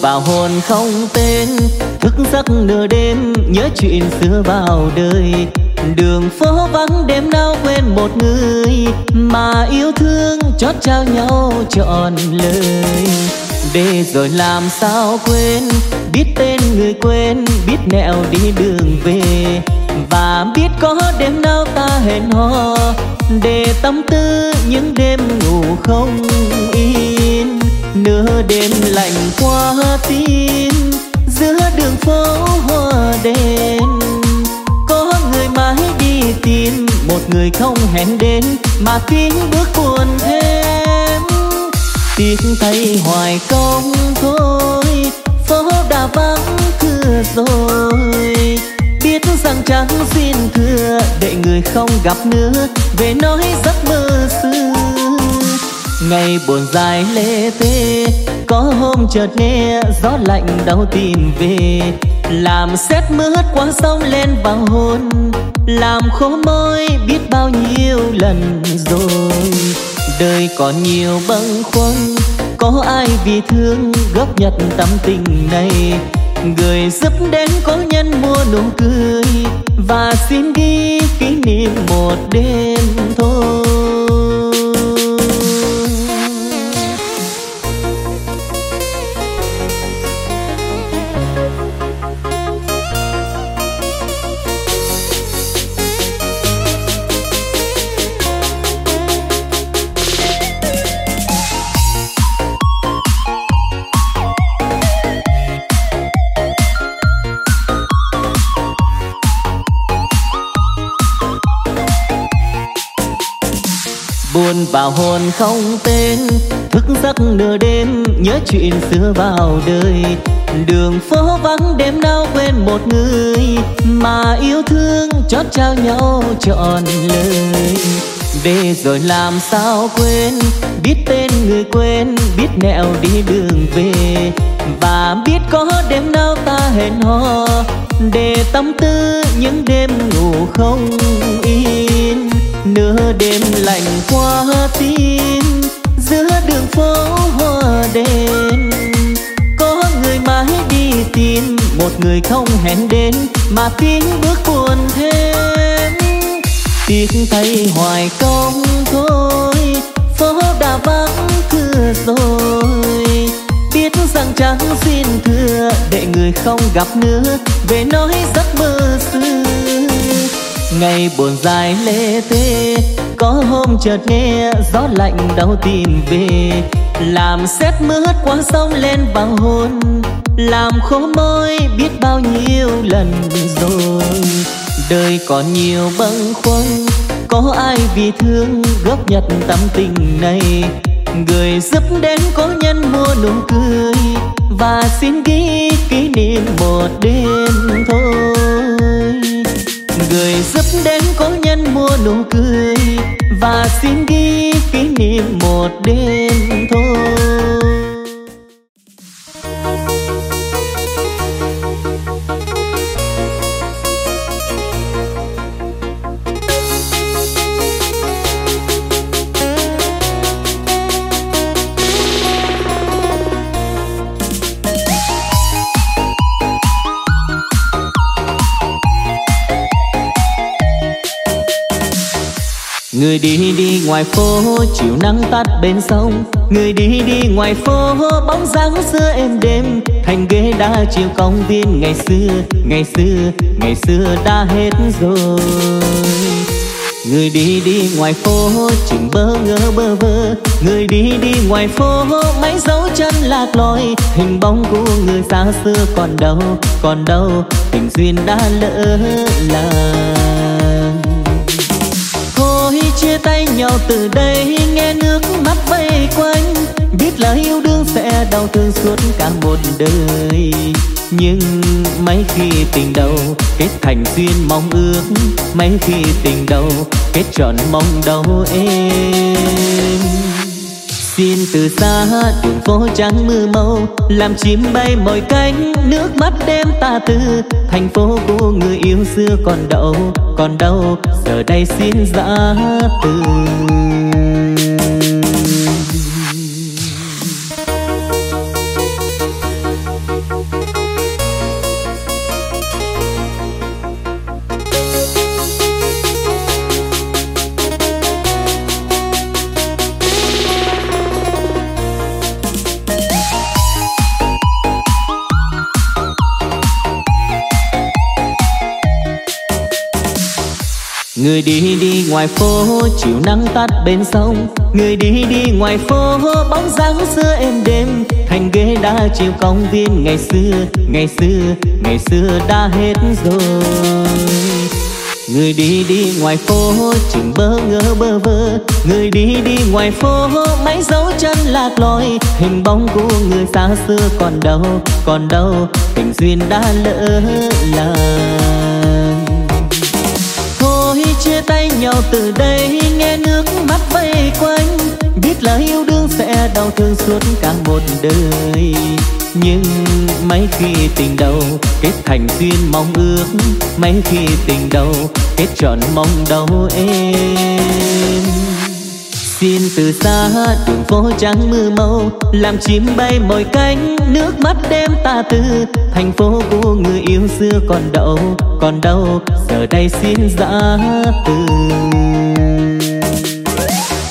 và vào hồn không tên. Thức giấc nửa đêm, nhớ chuyện xưa vào đời. Đường phố vắng, đêm nào quên một người. Mà yêu thương chót trao nhau trọn lời. Để rồi làm sao quên? Biết tên người quên biết nẻo đi đường về. Và biết có đêm nào ta hẹn hò. Để tâm tư những đêm ngủ không yên nửa đêm lạnh qua tim giữa đường phố hoa đèn có người mãi đi tìm, một người không hẹn đến, mà tiếng bước buồn thêm. Tiếc tay hoài công thôi, phố đã vắng thưa rồi. Biết rằng chẳng xin thưa, để người không gặp nữa, về nói giấc mơ xưa ngày buồn dài lê tê, có hôm chợt nghe gió lạnh đau tìm về. Làm xét mướt qua sông lên vào hôn, làm khô môi biết bao nhiêu lần rồi. Đời còn nhiều bâng khuâng, có ai vì thương góp nhặt tâm tình này? Người giúp đến có nhân mua nụ cười, và xin ghi kỷ niệm một đêm thôi. Và vào hồn không tên. Thức giấc nửa đêm, nhớ chuyện xưa vào đời. Đường phố vắng, đêm đau quên một người. Mà yêu thương chót trao nhau trọn lời. Về rồi làm sao quên? Biết tên người quên biết nẻo đi đường về. Và biết có đêm nào ta hẹn hò. Để tâm tư những đêm ngủ không yên nửa đêm lạnh qua tim giữa đường phố hoa đêm. Có người mãi đi tìm, một người không hẹn đến, mà tiếng bước buồn thêm. Tiếc thay hoài công thôi, phố đã vắng thưa rồi. Biết rằng chẳng xin thưa, để người không gặp nữa, về nói giấc mơ xưa ngày buồn dài lê tê, có hôm chợt nghe gió lạnh đau tìm về. Làm xét mướt qua sông lên vào hôn làm khô môi biết bao nhiêu lần rồi. Đời còn nhiều bâng khuâng, có ai vì thương góp nhặt tâm tình này? Người giúp đến cố nhân mua nụ cười và xin ghi kỷ niệm một đêm thôi người giúp đến có nhân mua nụ cười và xin ghi kỷ niệm một đêm thôi. Ngoài phố chiều nắng tắt bên sông. Người đi đi ngoài phố bóng dáng xưa êm đêm Thành ghế đá chiều công viên ngày xưa Ngày xưa, ngày xưa đã hết rồi. Người đi đi ngoài phố chừng bơ ngơ bơ vơ. Người đi đi ngoài phố mấy dấu chân lạc lối. Hình bóng của người xa xưa còn đâu, còn đâu Tình duyên đã lỡ làng tay nhau từ đây, nghe nước mắt vây quanh. Biết là yêu đương sẽ đau thương suốt cả một đời. Nhưng mấy khi tình đầu, kết thành duyên mong ước. Mấy khi tình đầu, kết trọn mong đau em Xin từ xa đường phố trắng mưa màu, Làm chim bay mỏi cánh, nước mắt đêm ta tư Thành phố của người yêu xưa còn đâu Còn đâu, giờ đây xin giã từ. Người đi đi ngoài phố chiều nắng tắt bên sông. Người đi đi ngoài phố bóng dáng xưa êm đêm Thành ghế đá chiều công viên ngày xưa Ngày xưa, ngày xưa đã hết rồi. Người đi đi ngoài phố chừng bơ ngơ bơ vơ. Người đi đi ngoài phố mấy dấu chân lạc lối. Hình bóng của người xa xưa còn đâu, còn đâu. Tình duyên đã lỡ lời nhau từ đây, nghe nước mắt vây quanh. Biết là yêu đương sẽ đau thương suốt cả một đời. Nhưng mấy khi tình đầu kết thành duyên mong ước, mấy khi tình đầu kết trọn mong đau em xin từ xa đường phố trắng mưa màu, làm chim bay mỏi cánh, nước mắt đêm ta tư. Thành phố của người yêu xưa còn đâu còn đâu, giờ đây xin giã từ.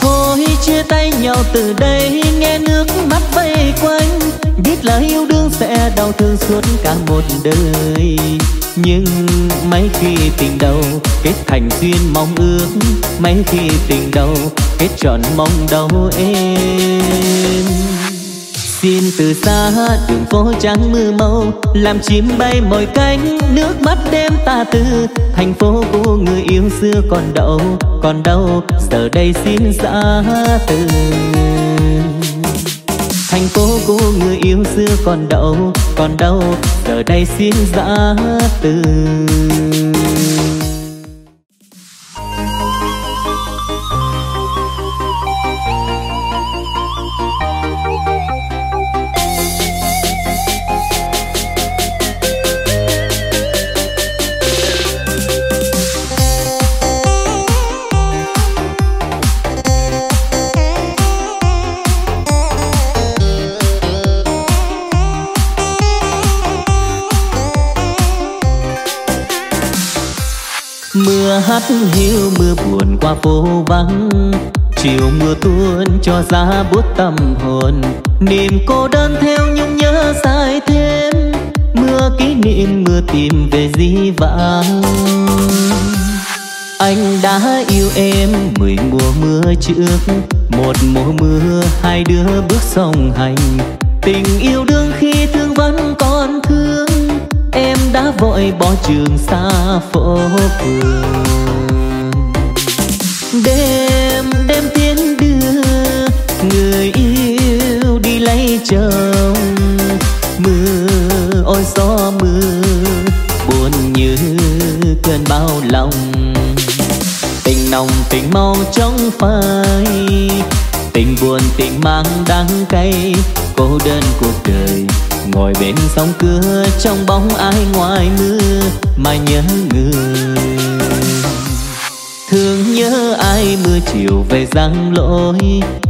Thôi chia tay nhau từ đây, nghe nước mắt vây quanh, biết là yêu đương sẽ đau thương suốt cả một đời. Nhưng mấy khi tình đầu kết thành duyên mong ước, mấy khi tình đầu kết trọn mong đau em. Xin từ xa, đường phố trắng mưa màu, làm chim bay mỏi cánh, nước mắt đêm ta tư thành phố của người yêu xưa còn đâu còn đâu giờ đây xin giã từ thành phố của người yêu xưa còn đâu còn đâu, giờ đây xin giã từ. Phố vắng. Chiều mưa tuôn cho giá buốt tâm hồn. Niềm cô đơn theo nhung nhớ dài thêm. Mưa kỷ niệm, mưa tìm về di vãng. Anh đã yêu em mười mùa mưa trước. Một mùa mưa, hai đứa bước song hành. Tình yêu đương khi thương vẫn còn thương. Em đã vội bỏ trường xa phố phường đêm đêm tiến đưa người yêu đi lấy chồng. Mưa ôi gió mưa, buồn như cơn bao lòng tình nồng, tình mau trong phai, tình buồn, tình mang đắng cay. Cô đơn cuộc đời, ngồi bên sông cửa trong bóng ai ngoài mưa, mà nhớ người thương nhớ ai mưa chiều về giăng lỗi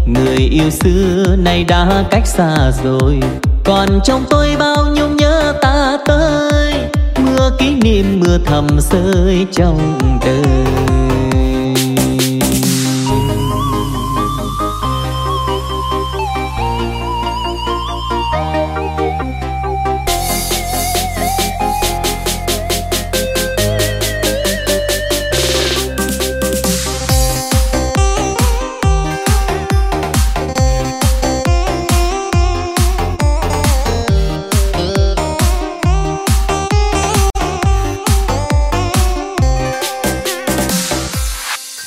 người yêu xưa nay đã cách xa rồi. Còn trong tôi bao nhung nhớ ta tới. Mưa kỷ niệm mưa thầm rơi trong đời.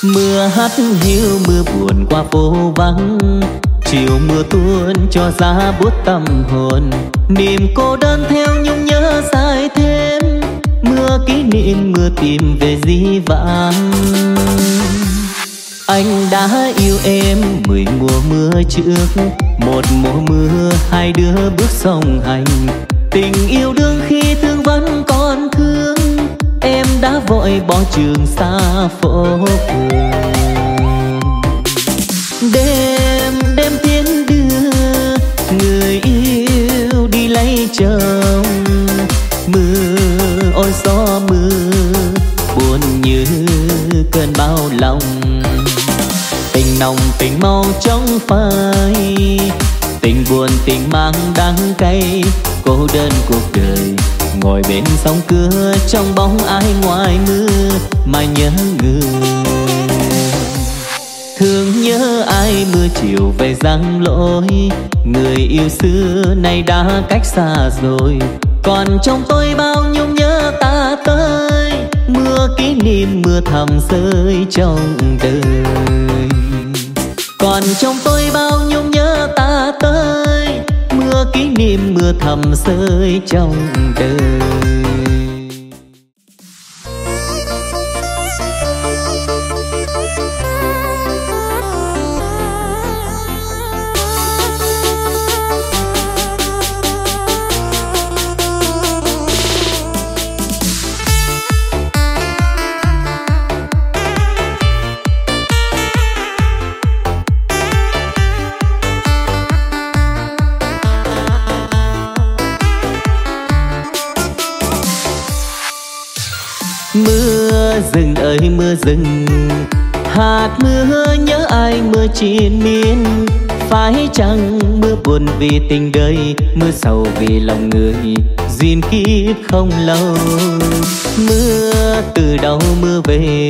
Mưa hát hiu, mưa buồn qua phố vắng. Chiều mưa tuôn cho giá buốt tâm hồn. Niềm cô đơn theo nhung nhớ dài thêm. Mưa kỷ niệm, mưa tìm về di vãng. Anh đã yêu em mười mùa mưa trước. Một mùa mưa, hai đứa bước song hành. Tình yêu đương khi thương vẫn còn thương đã vội bỏ trường xa phố phường. Đêm đêm tiến đưa người yêu đi lấy chồng. Mưa, ôi gió mưa, buồn như cơn bao lòng tình nồng, tình mau trong phai, tình buồn, tình mang đắng cay. Cô đơn cuộc đời ngồi bên sông cửa, trong bóng ai ngoài mưa mà nhớ người. Thương nhớ ai mưa chiều về giăng lỗi người yêu xưa nay đã cách xa rồi. Còn trong tôi bao nhung nhớ ta tới. Mưa kỷ niệm, mưa thầm rơi trong đời. Còn trong tôi bao nhung nhớ ta tới kỷ niệm mưa thầm rơi trong đời. Mưa rừng. Hạt mưa nhớ ai mưa triền miên. Phải chăng mưa buồn vì tình đời, mưa sầu vì lòng người, duyên kiếp không lâu. Mưa từ đâu mưa về,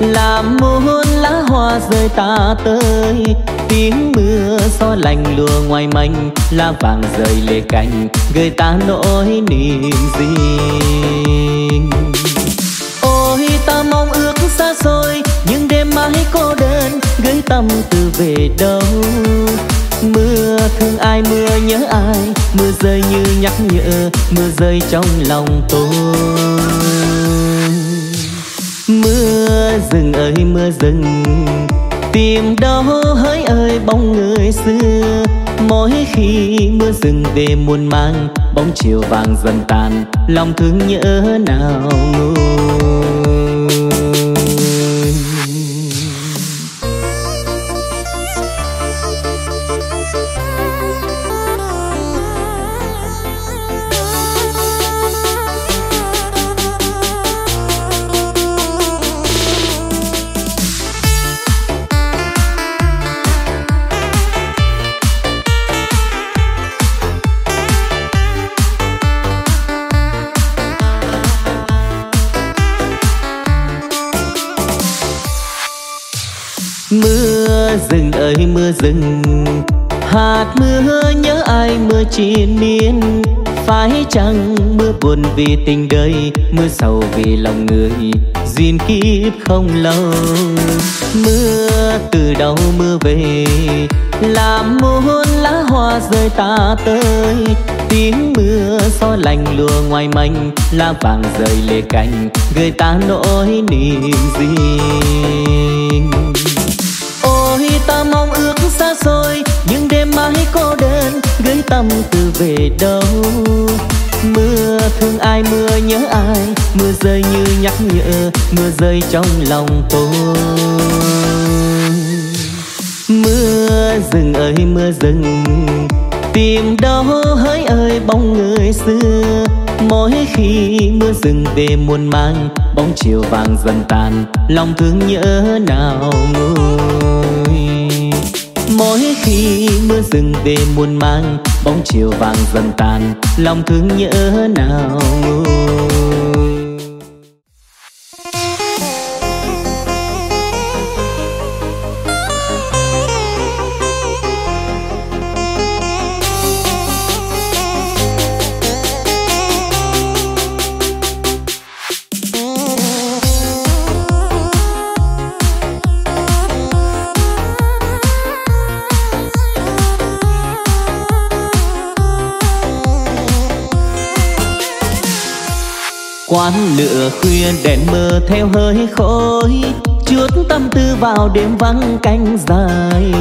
làm muôn lá hoa rơi ta tới. Tiếng mưa gió lành lùa ngoài manh lá vàng rơi lệ cành gây ta nỗi niềm riêng xôi, những đêm mãi cô đơn, gửi tâm tư về đâu? Mưa thương ai, mưa nhớ ai? Mưa rơi như nhắc nhở, mưa rơi trong lòng tôi. Mưa rừng ơi, mưa rừng, tìm đâu hỡi ơi, bóng người xưa. Mỗi khi mưa rừng về muôn mang bóng chiều vàng dần tàn, lòng thương nhớ nào ngồi rừng. Hạt mưa nhớ ai mưa triền miên. Phải chăng mưa buồn vì tình đời, mưa sầu vì lòng người. Duyên kiếp không lâu, mưa từ đâu mưa về? Làm muôn lá hoa rơi ta tới. Tiếng mưa gió lành lùa ngoài manh lá vàng rơi lệ cành, người ta nỗi niềm riêng. Mãi cô đơn, gửi tâm tư về đâu? Mưa thương ai, mưa nhớ ai? Mưa rơi như nhắc nhở, mưa rơi trong lòng tôi. Mưa rừng ơi, mưa rừng, tìm đâu hỡi ơi, bóng người xưa. Mỗi khi mưa rừng về muôn mang bóng chiều vàng dần tàn, lòng thương nhớ nào nguôi mỗi khi mưa rừng về muôn mang bóng chiều vàng dần tàn, lòng thương nhớ nào quán lửa khuya, đèn mờ theo hơi khói. Chuốt tâm tư vào đêm vắng canh dài.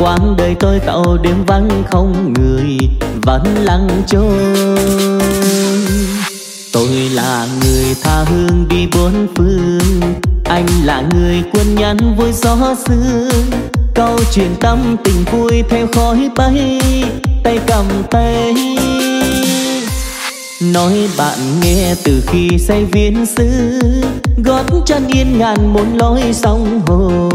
Quãng đời tôi tàu đêm vắng không người, vẫn lặng trôi. Tôi là người tha hương đi bốn phương. Anh là người quân nhắn vui gió sương câu chuyện tâm tình vui theo khói bay, tay cầm tay. Nói bạn nghe từ khi say viên xứ, Gót chân yên ngàn muốn lối sông hồ.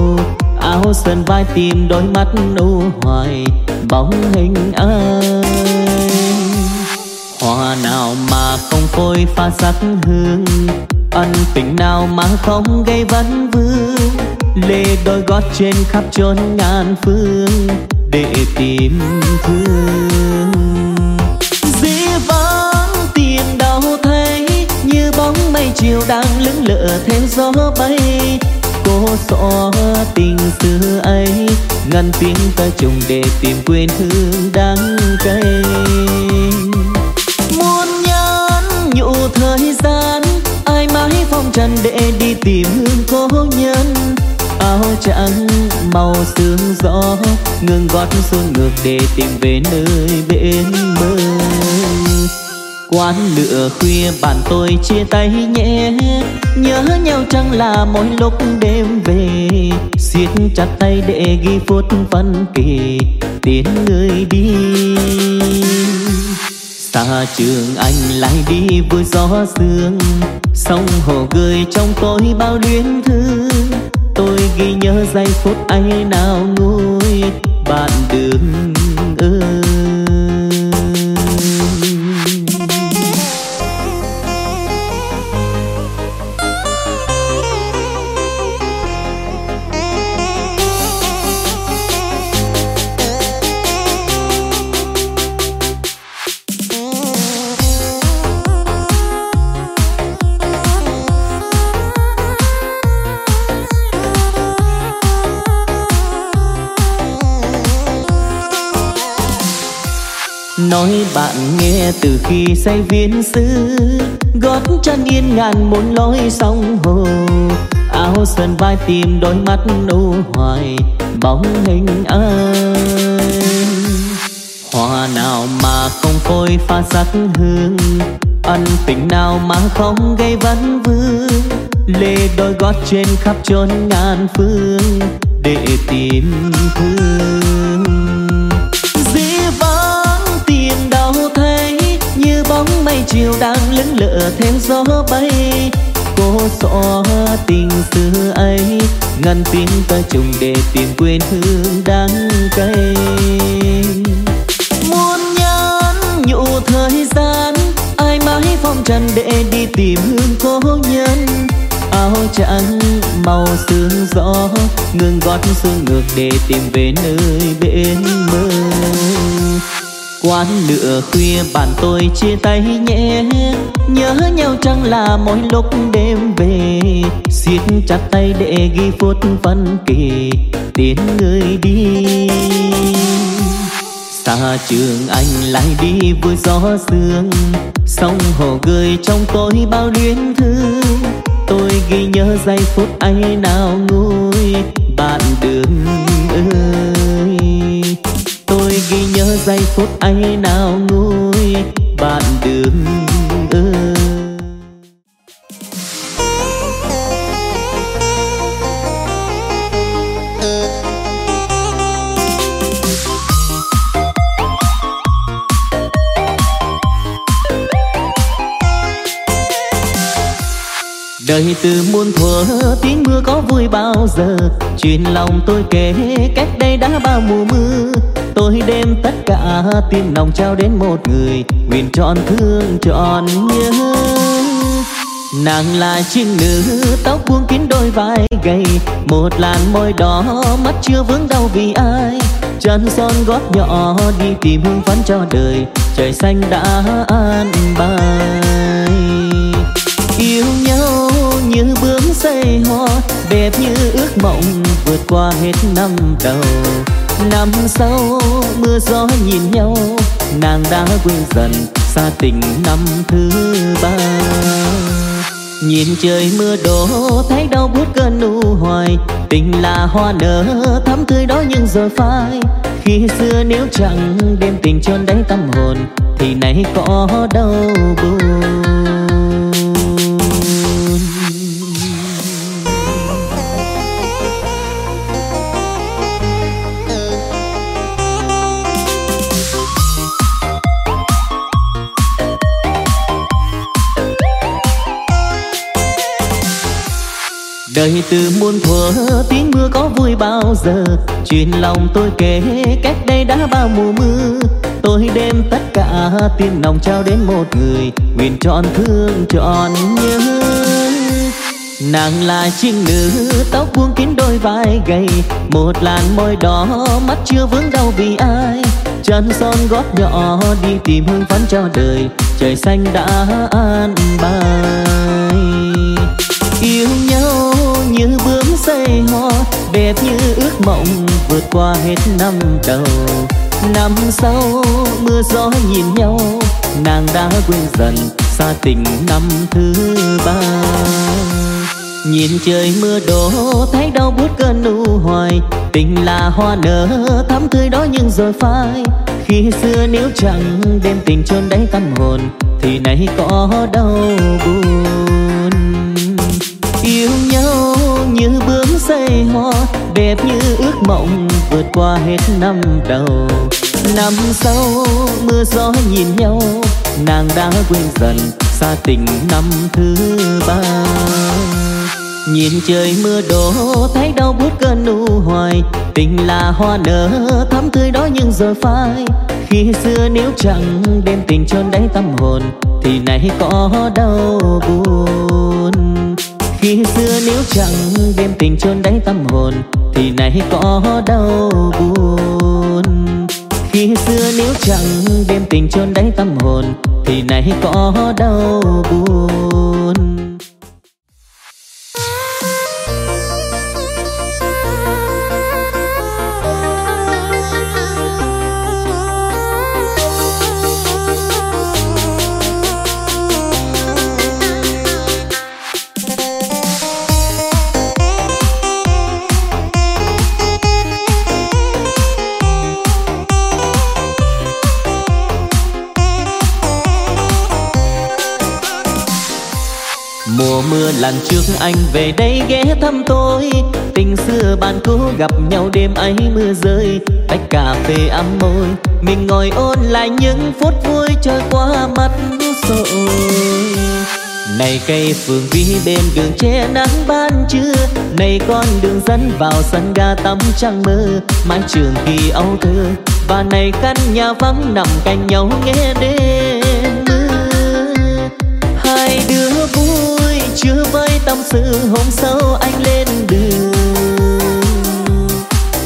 Áo sơn vai tìm đôi mắt u hoài, Bóng hình ai Hoa nào mà không phôi pha sắc hương, ân tình nào mà không gây vấn vương. Lê đôi gót trên khắp chốn ngàn phương, để tìm thương tìm đâu thấy như bóng mây chiều đang lững lờ theo gió bay. Cô xóa tình xưa ấy, ngăn tiếng ta trùng để tìm quên hương đắng cay. Muôn nhắn nhụ thời gian, ai mãi phong trần để đi tìm hương cố nhân. Áo trắng màu sương gió, ngừng gót xuân ngược để tìm về nơi bên bờ quán lửa khuya, bạn tôi chia tay nhé nhớ nhau chẳng là mỗi lúc đêm về. Siết chặt tay để ghi phút phân kỳ, tiến người đi. Xa trường anh lại đi vui gió sương. Sông hồ gửi trong tôi bao luyến thương tôi ghi nhớ giây phút ấy nào nguôi. Bạn đường từ khi say viên xứ gót chân yên ngàn muốn lối sông hồ. Áo sơn vai tìm đôi mắt u hoài, bóng hình ơi. Hoa nào mà không phôi pha sắc hương, ân tình nào mà không gây vấn vương. Lê đôi gót trên khắp chốn ngàn phương để tìm thương. Mây chiều đang lững lờ theo gió bay. Cô xóa tình xưa ấy ngăn tiếng ta trùng để tìm quên hương đắng cay. Muôn nhắn nhụ thời gian, ai mãi phong trần để đi tìm hương cố nhân. Áo trắng màu sương gió, ngừng gót sương ngược để tìm về nơi bên mơ quán lửa khuya, bạn tôi chia tay nhé. Nhớ nhau chẳng là mỗi lúc đêm về? Siết chặt tay để ghi phút phân kỳ. Tiến người đi. Xa trường anh lại đi vui gió sương. Sông hồ gửi trong tôi bao luyến thương. Tôi ghi nhớ giây phút ấy nào nguôi. Bạn đường ơi giây phút ấy nào nguôi bạn đường ơi đời từ muôn thuở, tiếng mưa có vui bao giờ? Chuyện lòng tôi kể, cách đây đã bao mùa mưa tôi đem tất cả tim lòng trao đến một người, nguyện trọn thương trọn nhớ. Nàng là trinh nữ, tóc buông kín đôi vai gầy, một làn môi đỏ, mắt chưa vướng đau vì ai. Chân son gót nhỏ, đi tìm hương phấn cho đời, trời xanh đã an bài. Yêu nhau như bướm xây hoa, đẹp như ước mộng, vượt qua hết năm đầu năm sau, mưa gió nhìn nhau, nàng đã quên dần xa tình năm thứ ba. Nhìn trời mưa đổ, thấy đau buốt cơn nụ hoài. Tình là hoa nở, thắm tươi đó nhưng rồi phai. Khi xưa nếu chẳng đem tình chôn đáy tâm hồn, thì nay có đâu buồn. Đời từ muôn thuở, tiếng mưa có vui bao giờ? Chuyện lòng tôi kể, cách đây đã bao mùa mưa. Tôi đem tất cả tiền lòng trao đến một người, nguyện trọn thương, trọn nhớ. Nàng là trinh nữ, tóc buông kín đôi vai gầy. Một làn môi đỏ, mắt chưa vướng đau vì ai. Chân son gót nhỏ, đi tìm hương phấn cho đời. Trời xanh đã an bài. Như bướm xây hoa đẹp như ước mộng vượt qua hết năm đầu. Năm sau, mưa gió nhìn nhau, nàng đã quên dần xa tình năm thứ ba. Nhìn trời mưa đổ, thấy đau buốt cơn u hoài. Tình là hoa nở, thắm tươi đó nhưng rồi phai. Khi xưa nếu chẳng đem tình chôn đáy tâm hồn, thì nay có đau buồn. Yêu như bướm xây hoa, đẹp như ước mộng vượt qua hết năm đầu. Năm sau, mưa gió nhìn nhau, nàng đã quên dần xa tình năm thứ ba. Nhìn trời mưa đổ, thấy đau buốt cơn u hoài, tình là hoa nở, thắm tươi đó nhưng rồi phai. Khi xưa nếu chẳng đem tình chôn đáy tâm hồn, thì nay có đau buồn khi xưa nếu chẳng đem tình chôn đáy tâm hồn, thì nay có đau buồn. Khi xưa nếu chẳng đem tình chôn đáy tâm hồn, thì nay có đau buồn. Lần trước anh về đây ghé thăm tôi. Tình xưa bạn cũ gặp nhau đêm ấy mưa rơi, tách cà phê ấm môi. Mình ngồi ôn lại những phút vui trôi qua mắt rồi này cây phường vi bên đường che nắng ban trưa, này con đường dẫn vào sân ga tắm trăng mơ, mái trường kỳ âu thơ. Và này căn nhà vắng nằm cạnh nhau nghe đêm. Vui chưa với tâm sự hôm sau anh lên đường.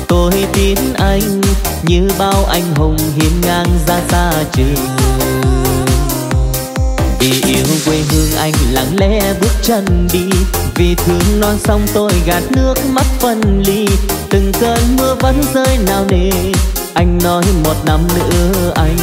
Tôi tin anh như bao anh hùng hiên ngang ra xa trường. Vì yêu quê hương anh lặng lẽ bước chân đi. Vì thương non sông tôi gạt nước mắt phân ly. Từng cơn mưa vẫn rơi nào nề. Anh nói một năm nữa anh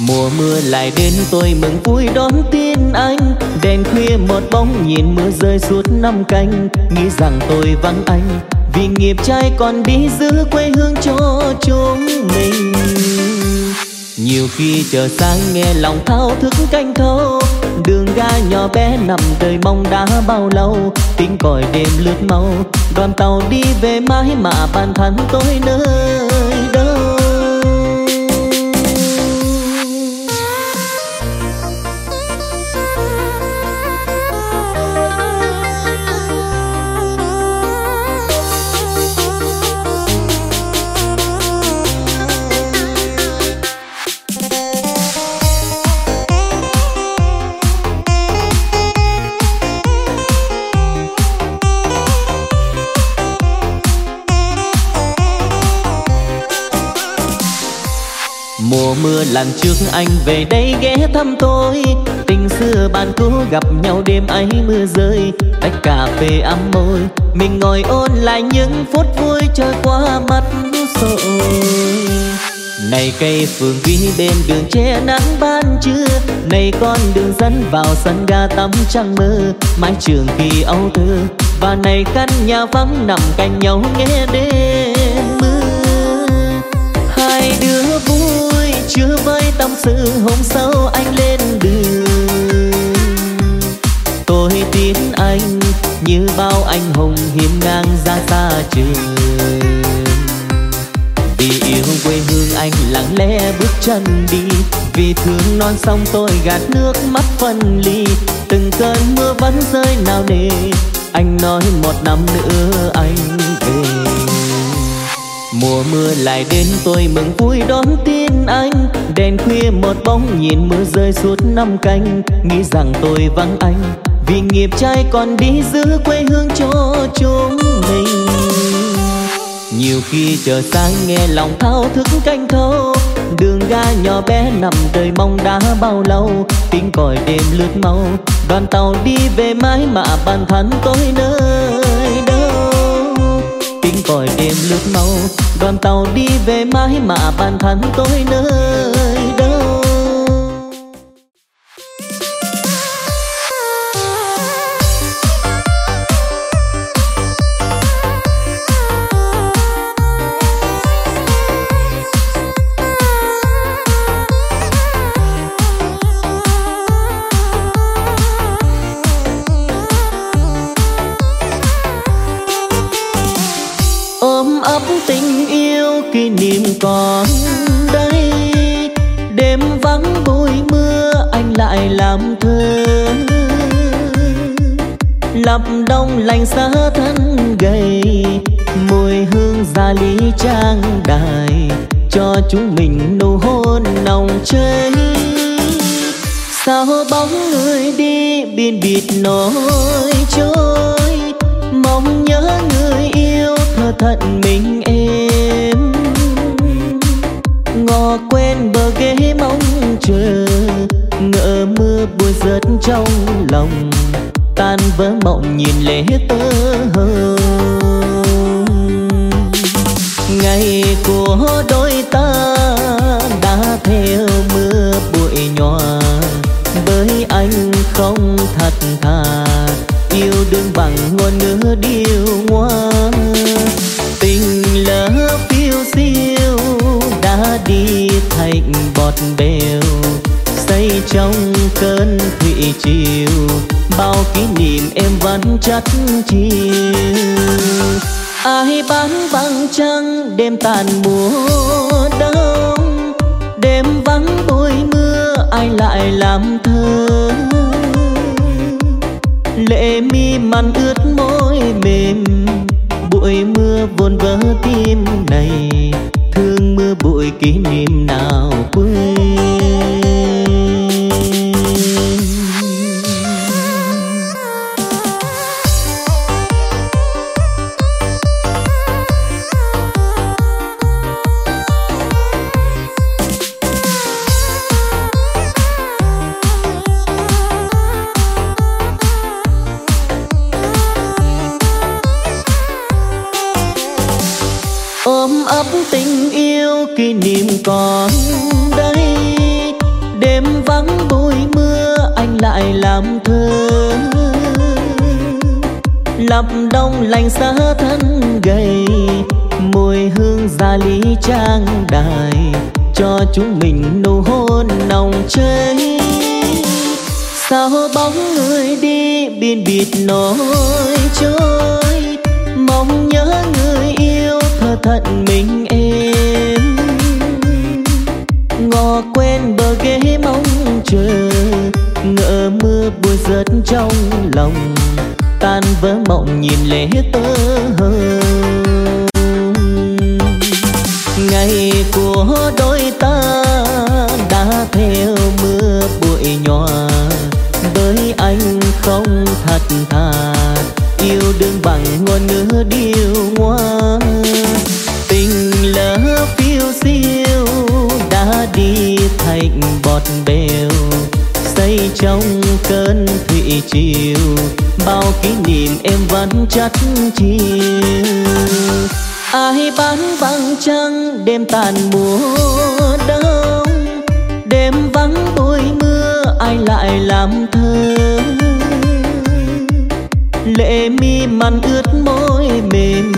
mùa mưa lại đến, tôi mừng vui đón tin anh. Đèn khuya một bóng nhìn mưa rơi suốt năm canh. Nghĩ rằng tôi vắng anh, vì nghiệp trai còn đi giữ quê hương cho chúng mình. Nhiều khi chờ sáng nghe lòng thao thức canh thâu. Đường ga nhỏ bé nằm đời mong đã bao lâu. Tiếng còi đêm lướt mau, đoàn tàu đi về mãi mà bàn thắng tôi nơi mùa lần trước anh về đây ghé thăm tôi. Tình xưa bạn cũ gặp nhau đêm ấy mưa rơi. Tách cà phê ấm môi. Mình ngồi ôn lại những phút vui trôi qua mắt rồi này cây phường vi bên đường che nắng ban trưa. Này con đường dẫn vào sân ga tắm trăng mơ. Mái trường kỳ âu thơ. Và này căn nhà vắng nằm cạnh nhau nghe đêm mưa. Hai đứa chưa với tâm sự hôm sau anh lên đường. Tôi tin anh như bao anh hùng hiên ngang ra xa trường. Vì yêu quê hương anh lặng lẽ bước chân đi. Vì thương non sông tôi gạt nước mắt phân ly. Từng cơn mưa vẫn rơi nào nề. Anh nói một năm nữa anh về mùa mưa lại đến, tôi mừng vui đón tin anh. Đèn khuya một bóng nhìn mưa rơi suốt năm canh. Nghĩ rằng tôi vắng anh, vì nghiệp trai còn đi giữ quê hương cho chúng mình. Nhiều khi chờ sáng nghe lòng thao thức canh thâu. Đường ga nhỏ bé nằm đời mong đã bao lâu. Tiếng còi đêm lướt mau, đoàn tàu đi về mãi mà bàn thân tôi nơi tiếng còi đêm lướt mau. Đoàn tàu đi về mãi mà bàn thân tôi nơi còn đây. Đêm vắng bụi mưa, anh lại làm thơ. Lập đông lành xa thân gầy, mùi hương gia lý trang đài, cho chúng mình nụ hôn nồng cháy sao bóng người đi biên bịt nỗi trôi, mong nhớ người yêu thơ thận mình chờ ngỡ mưa buồn rớt trong lòng. Tan vỡ mộng nhìn lệ tơ hồng. Ngày của đôi ta đã theo mưa bụi nhòa. Với anh không thật thà, yêu đương bằng ngôn ngữ điêu ngoa. Tình lỡ phiêu siêu đã đi thành bọt bèo trong cơn thủy triều. Bao kỷ niệm em vẫn chất chiều. Ai bán vắng trăng, đêm tàn mùa đông. Đêm vắng bôi mưa, ai lại làm thơ? Lệ mi mặn ướt môi mềm. Bụi mưa vồn vỡ tim này. Thương mưa bụi kỷ niệm nào quên? Anh xa thân gầy, mùi hương gia lý trang đài, cho chúng mình nụ hôn nồng cháy. Sao bóng người đi biên biệt nỗi trôi, mong nhớ người yêu thơ thận mình em ngò quen bờ ghế mong chờ, ngỡ mưa buồn rớt trong lòng tan vỡ mộng nhìn lệ tơ hờ ngày của đôi ta đã theo mưa bụi nhòa với anh không thật thà, yêu đương bằng ngôn ngữ điêu ngoa. Tình lỡ phiêu siêu đã đi thành bọt bèo, xây trong cơn thủy bao kỷ niệm em vẫn chất chiều. Ai bán vắng trăng, đêm tàn mùa đông. Đêm vắng bụi mưa, ai lại làm thơ? Lệ mi mặn ướt môi mềm.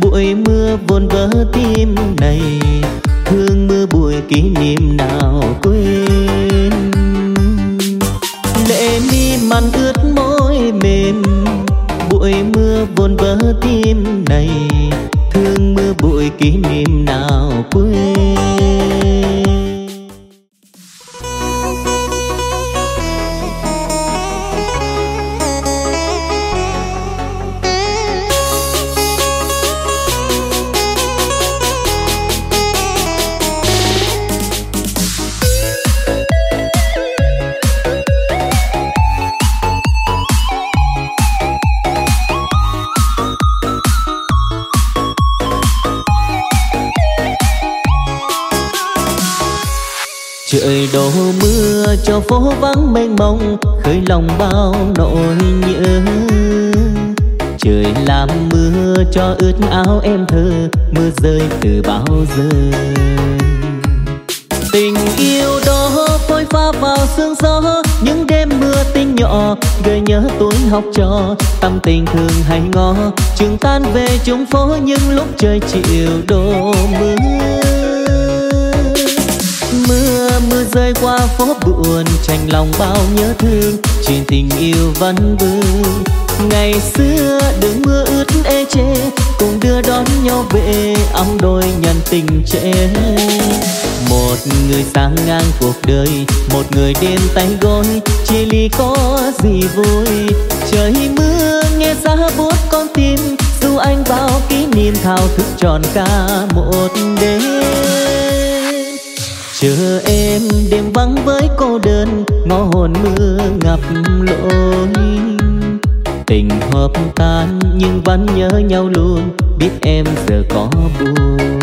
Bụi mưa vồn vỡ tim này. Thương mưa bụi kỷ niệm nào quên? Lệ màn ướt môi mềm. Bụi mưa vồn vỡ tim này, thương mưa bụi kỷ niệm nào quên. Lòng bao nỗi nhớ. Trời làm mưa cho ướt áo em thơ, mưa rơi từ bao giờ. Tình yêu đó phôi pha vào sương gió, những đêm mưa tinh nhỏ gợi nhớ tuổi học trò. Tâm tình thường hay ngó, trường tan về chung phố, nhưng lúc trời chiều đổ mưa mưa mưa rơi qua phố buồn tranh lòng bao nhớ thương trên tình yêu vẫn vương ngày xưa đứng mưa ướt ê chê, cùng đưa đón nhau về ấm đôi nhân tình trẻ một người sang ngang cuộc đời, một người đêm tay gối chia ly có gì vui. Trời mưa nghe xa buốt con tim, dù anh bao kỷ niệm thao thức tròn cả một đêm chờ em đêm vắng với cô đơn, ngõ hồn mưa ngập lối. Tình hợp tan nhưng vẫn nhớ nhau luôn, biết em giờ có buồn.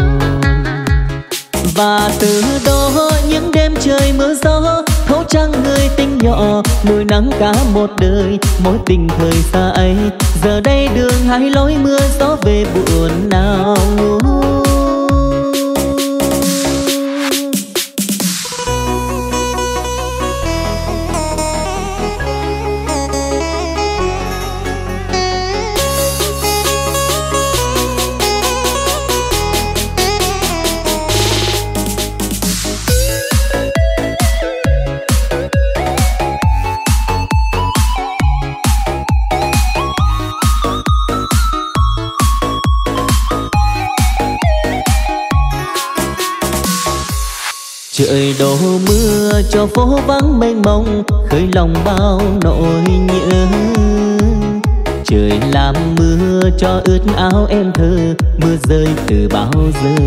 Và từ đó những đêm trời mưa gió, thấu trăng người tinh nhỏ, nuôi nắng cả một đời. Mối tình thời xa ấy, giờ đây đường hai lối mưa gió về buồn nào ngủ trời đổ mưa, cho phố vắng mênh mông, khơi lòng bao nỗi nhớ. Trời làm mưa, cho ướt áo em thơ, mưa rơi từ bao giờ.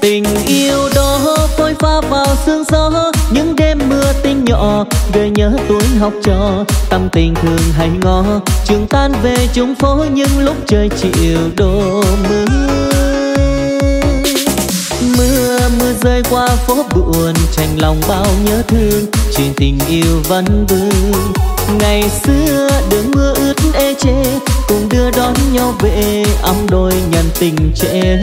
Tình yêu đó phôi pha vào sương gió, những đêm mưa tinh nhỏ, gợi nhớ tuổi học trò. Tâm tình thường hay ngó, trường tan về chúng phố những lúc trời chiều đổ mưa. Rơi qua phố buồn tranh lòng bao nhớ thương Trên tình yêu vẫn vương ngày xưa đường mưa ướt ê chê, cùng đưa đón nhau về, ấm đôi nhân tình trẻ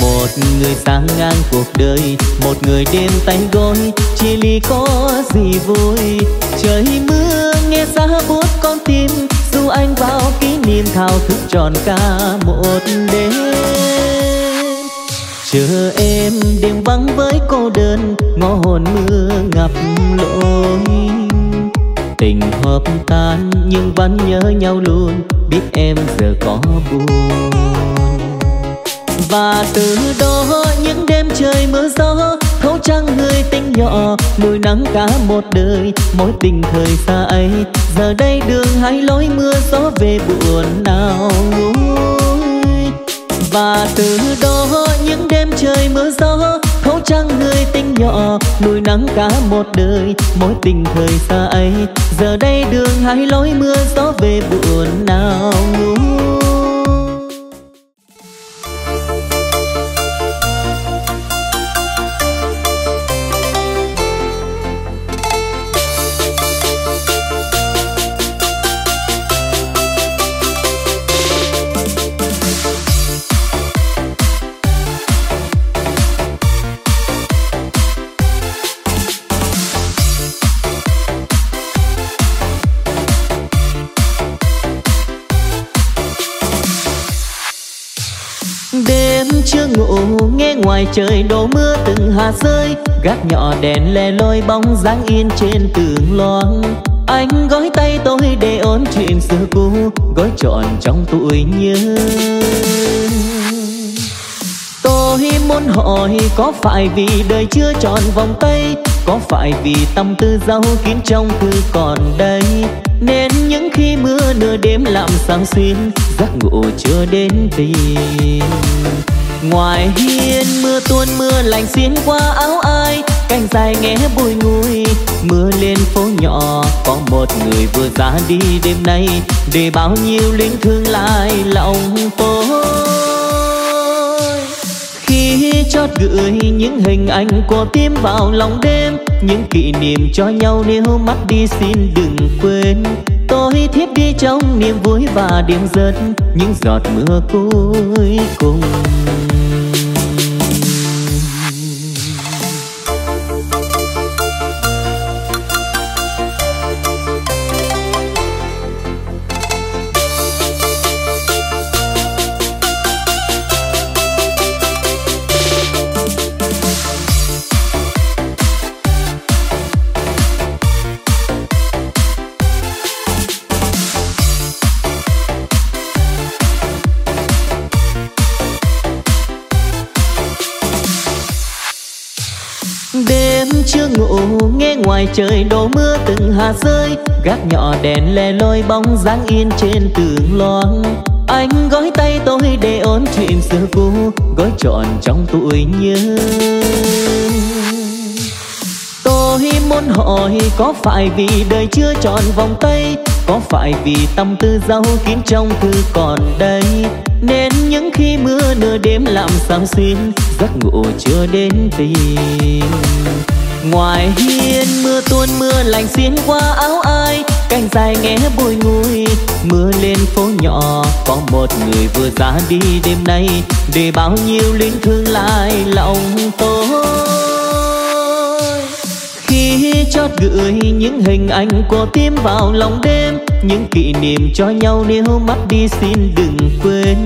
một người sang ngang cuộc đời, một người đêm tay gối, chỉ ly có gì vui. Trời mưa nghe xa buốt con tim, dù anh vào kỷ niệm thao thức tròn cả một đêm chờ em đêm vắng với cô đơn, ngõ hồn mưa ngập lối. Tình hợp tan nhưng vẫn nhớ nhau luôn, biết em giờ có buồn. Và từ đó những đêm trời mưa gió, thấu trăng người tình nhỏ, mùi nắng cả một đời. Mối tình thời xa ấy, giờ đây đường hai lối mưa gió về buồn nào. ngủ và từ đó, những đêm trời mưa gió thấu trăng người tinh nhỏ nuôi nắng cả một đời, mối tình thời xa ấy. Giờ đây đường hai lối mưa gió về buồn nào ngủ ngoài trời đổ mưa từng hạt rơi, gác nhỏ đèn lè lôi bóng dáng yên trên tường loang anh gói tay tôi để ôn chuyện xưa cũ, gói trọn trong tuổi nhớ. Tôi muốn hỏi có phải vì đời chưa tròn vòng tay, có phải vì tâm tư giấu kín trong thư còn đây? Nên những khi mưa nửa đêm làm sao xuyên, giấc ngủ chưa đến tìm ngoài hiên mưa tuôn mưa lạnh xuyên qua áo ai cánh dài nghe bùi ngùi. Mưa lên phố nhỏ, có một người vừa ra đi đêm nay. Để bao nhiêu linh thương lại lòng tôi khi chót gửi những hình ảnh của tim vào lòng đêm, những kỷ niệm cho nhau nếu mắt đi xin đừng quên tôi thiếp đi trong niềm vui và điểm giật những giọt mưa cuối cùng. Đêm chưa ngủ, nghe ngoài trời đổ mưa từng hạt rơi. Gác nhỏ đèn lè loi bóng dáng yên trên tường loan anh gói tay tôi để ôn chuyện xưa cũ, gói trọn trong tuổi nhớ. Tôi muốn hỏi có phải vì đời chưa tròn vòng tay, có phải vì tâm tư dấu kín trong thư còn đây? Nên những khi mưa nửa đêm làm sao xuyên, giấc ngủ chưa đến tìm. Ngoài hiên mưa tuôn mưa lành xuyên qua áo ai cánh dài nghe bùi ngùi. Mưa lên phố nhỏ, có một người vừa ra đi đêm nay. Để bao nhiêu linh thương lại lòng tôi. Khi chót gửi những hình ảnh của tim vào lòng đêm những kỷ niệm cho nhau nếu mất đi xin đừng quên.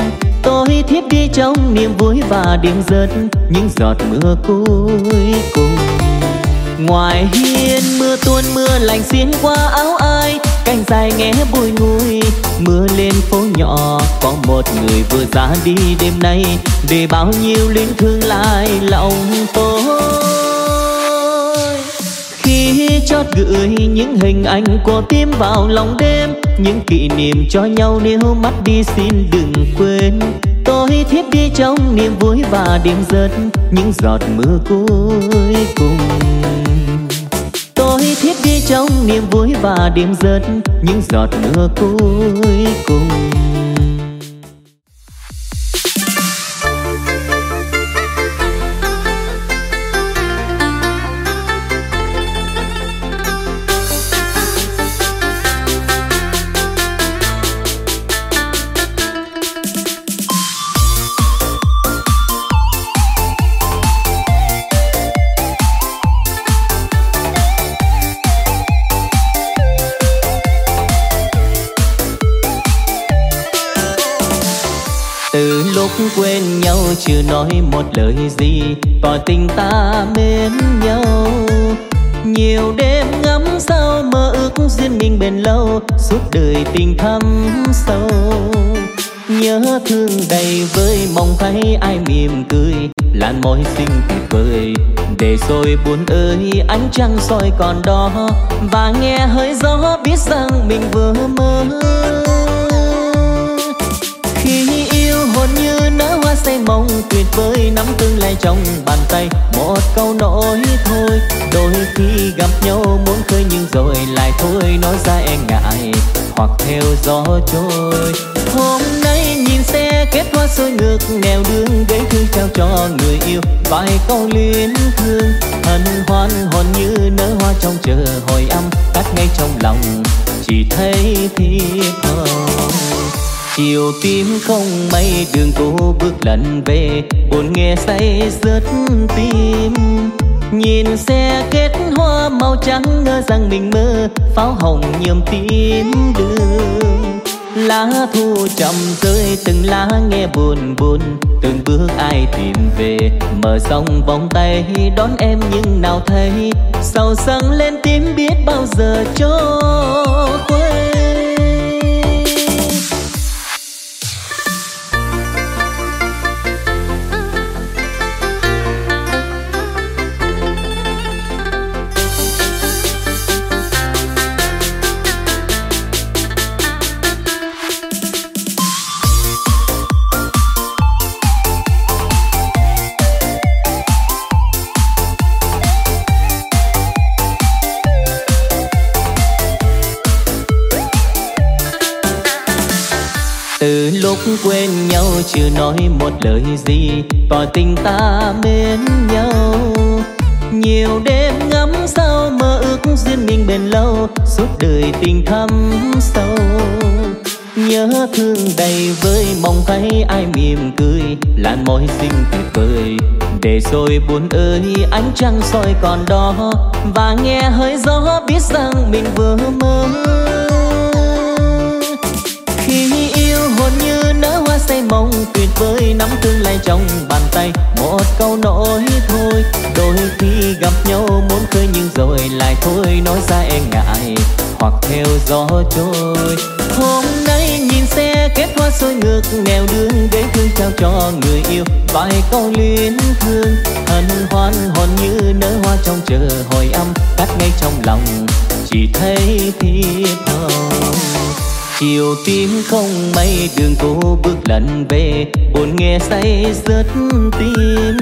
Tôi thiếp đi trong niềm vui và đêm giấc những giọt mưa cuối cùng. Ngoài hiên, mưa tuôn mưa lạnh xuyên qua áo ai Cành dài nghe bùi ngùi. Mưa lên phố nhỏ, có một người vừa ra đi đêm nay. Để bao nhiêu linh thương lại lòng tôi. Chót gửi những hình ảnh của tim vào lòng đêm. Những kỷ niệm cho nhau nếu mắt đi xin đừng quên. Tôi thiếp đi trong niềm vui và đêm giấc những giọt mưa cuối cùng. Tôi thiếp đi trong niềm vui và đêm giấc những giọt mưa cuối cùng. Nói một lời gì, tỏ tình ta mến nhau. Nhiều đêm ngắm sao mơ ước duyên mình bền lâu, suốt đời tình thắm sâu. Nhớ thương đầy vơi, mong thấy ai mỉm cười, làn môi xinh tuyệt vời. Để rồi buồn ơi, ánh trăng soi còn đó, và nghe hơi gió biết rằng mình vừa mơ. Khi yêu hồn nhiên say mong tuyệt vời nắm tương lai trong bàn tay. Một câu nói thôi, đôi khi gặp nhau muốn khơi nhưng rồi lại thôi, nói ra e ngại hoặc theo gió trôi. Hôm nay nhìn xe kết hoa sôi ngược nèo đường gây thương trao cho người yêu. Vài câu luyến thương, hân hoan hồn như nở hoa trong chờ hồi âm, cắt ngay trong lòng, chỉ thấy thiệt thòi chiều tim không mây, đường cô bước lần về, buồn nghe say rớt tim. Nhìn xe kết hoa màu trắng ngỡ rằng mình mơ, pháo hồng nhuộm tim đường. Lá thu chậm rơi, từng lá nghe buồn buồn, từng bước ai tìm về. Mở xong vòng tay, đón em nhưng nào thấy. Sầu sắng lên tim biết bao giờ cho quên. Quên nhau, chưa nói một lời gì. Tỏ tình ta mến nhau. Nhiều đêm ngắm sao mơ ước duyên mình bền lâu, suốt đời tình thắm sâu. Nhớ thương đầy vơi, mong thấy ai mỉm cười, làn môi xinh tuyệt vời. Để rồi buồn ơi, ánh trăng soi còn đó, và nghe hơi gió biết rằng mình vừa mơ say mộng tuyệt vời nắm tương lai trong bàn tay. Một câu nói thôi, đôi khi gặp nhau muốn khơi nhưng rồi lại thôi, nói ra e ngại hoặc theo gió trôi. Hôm nay nhìn xe kết hoa sôi ngược, nghèo đường để thương trao cho người yêu. Vài câu luyến thương, hân hoan hồn như nở hoa trong chờ hồi âm, cắt ngay trong lòng, chỉ thấy thiếp hồng chiều tím không mây, đường cô bước lần về. Buồn nghe say rất tim.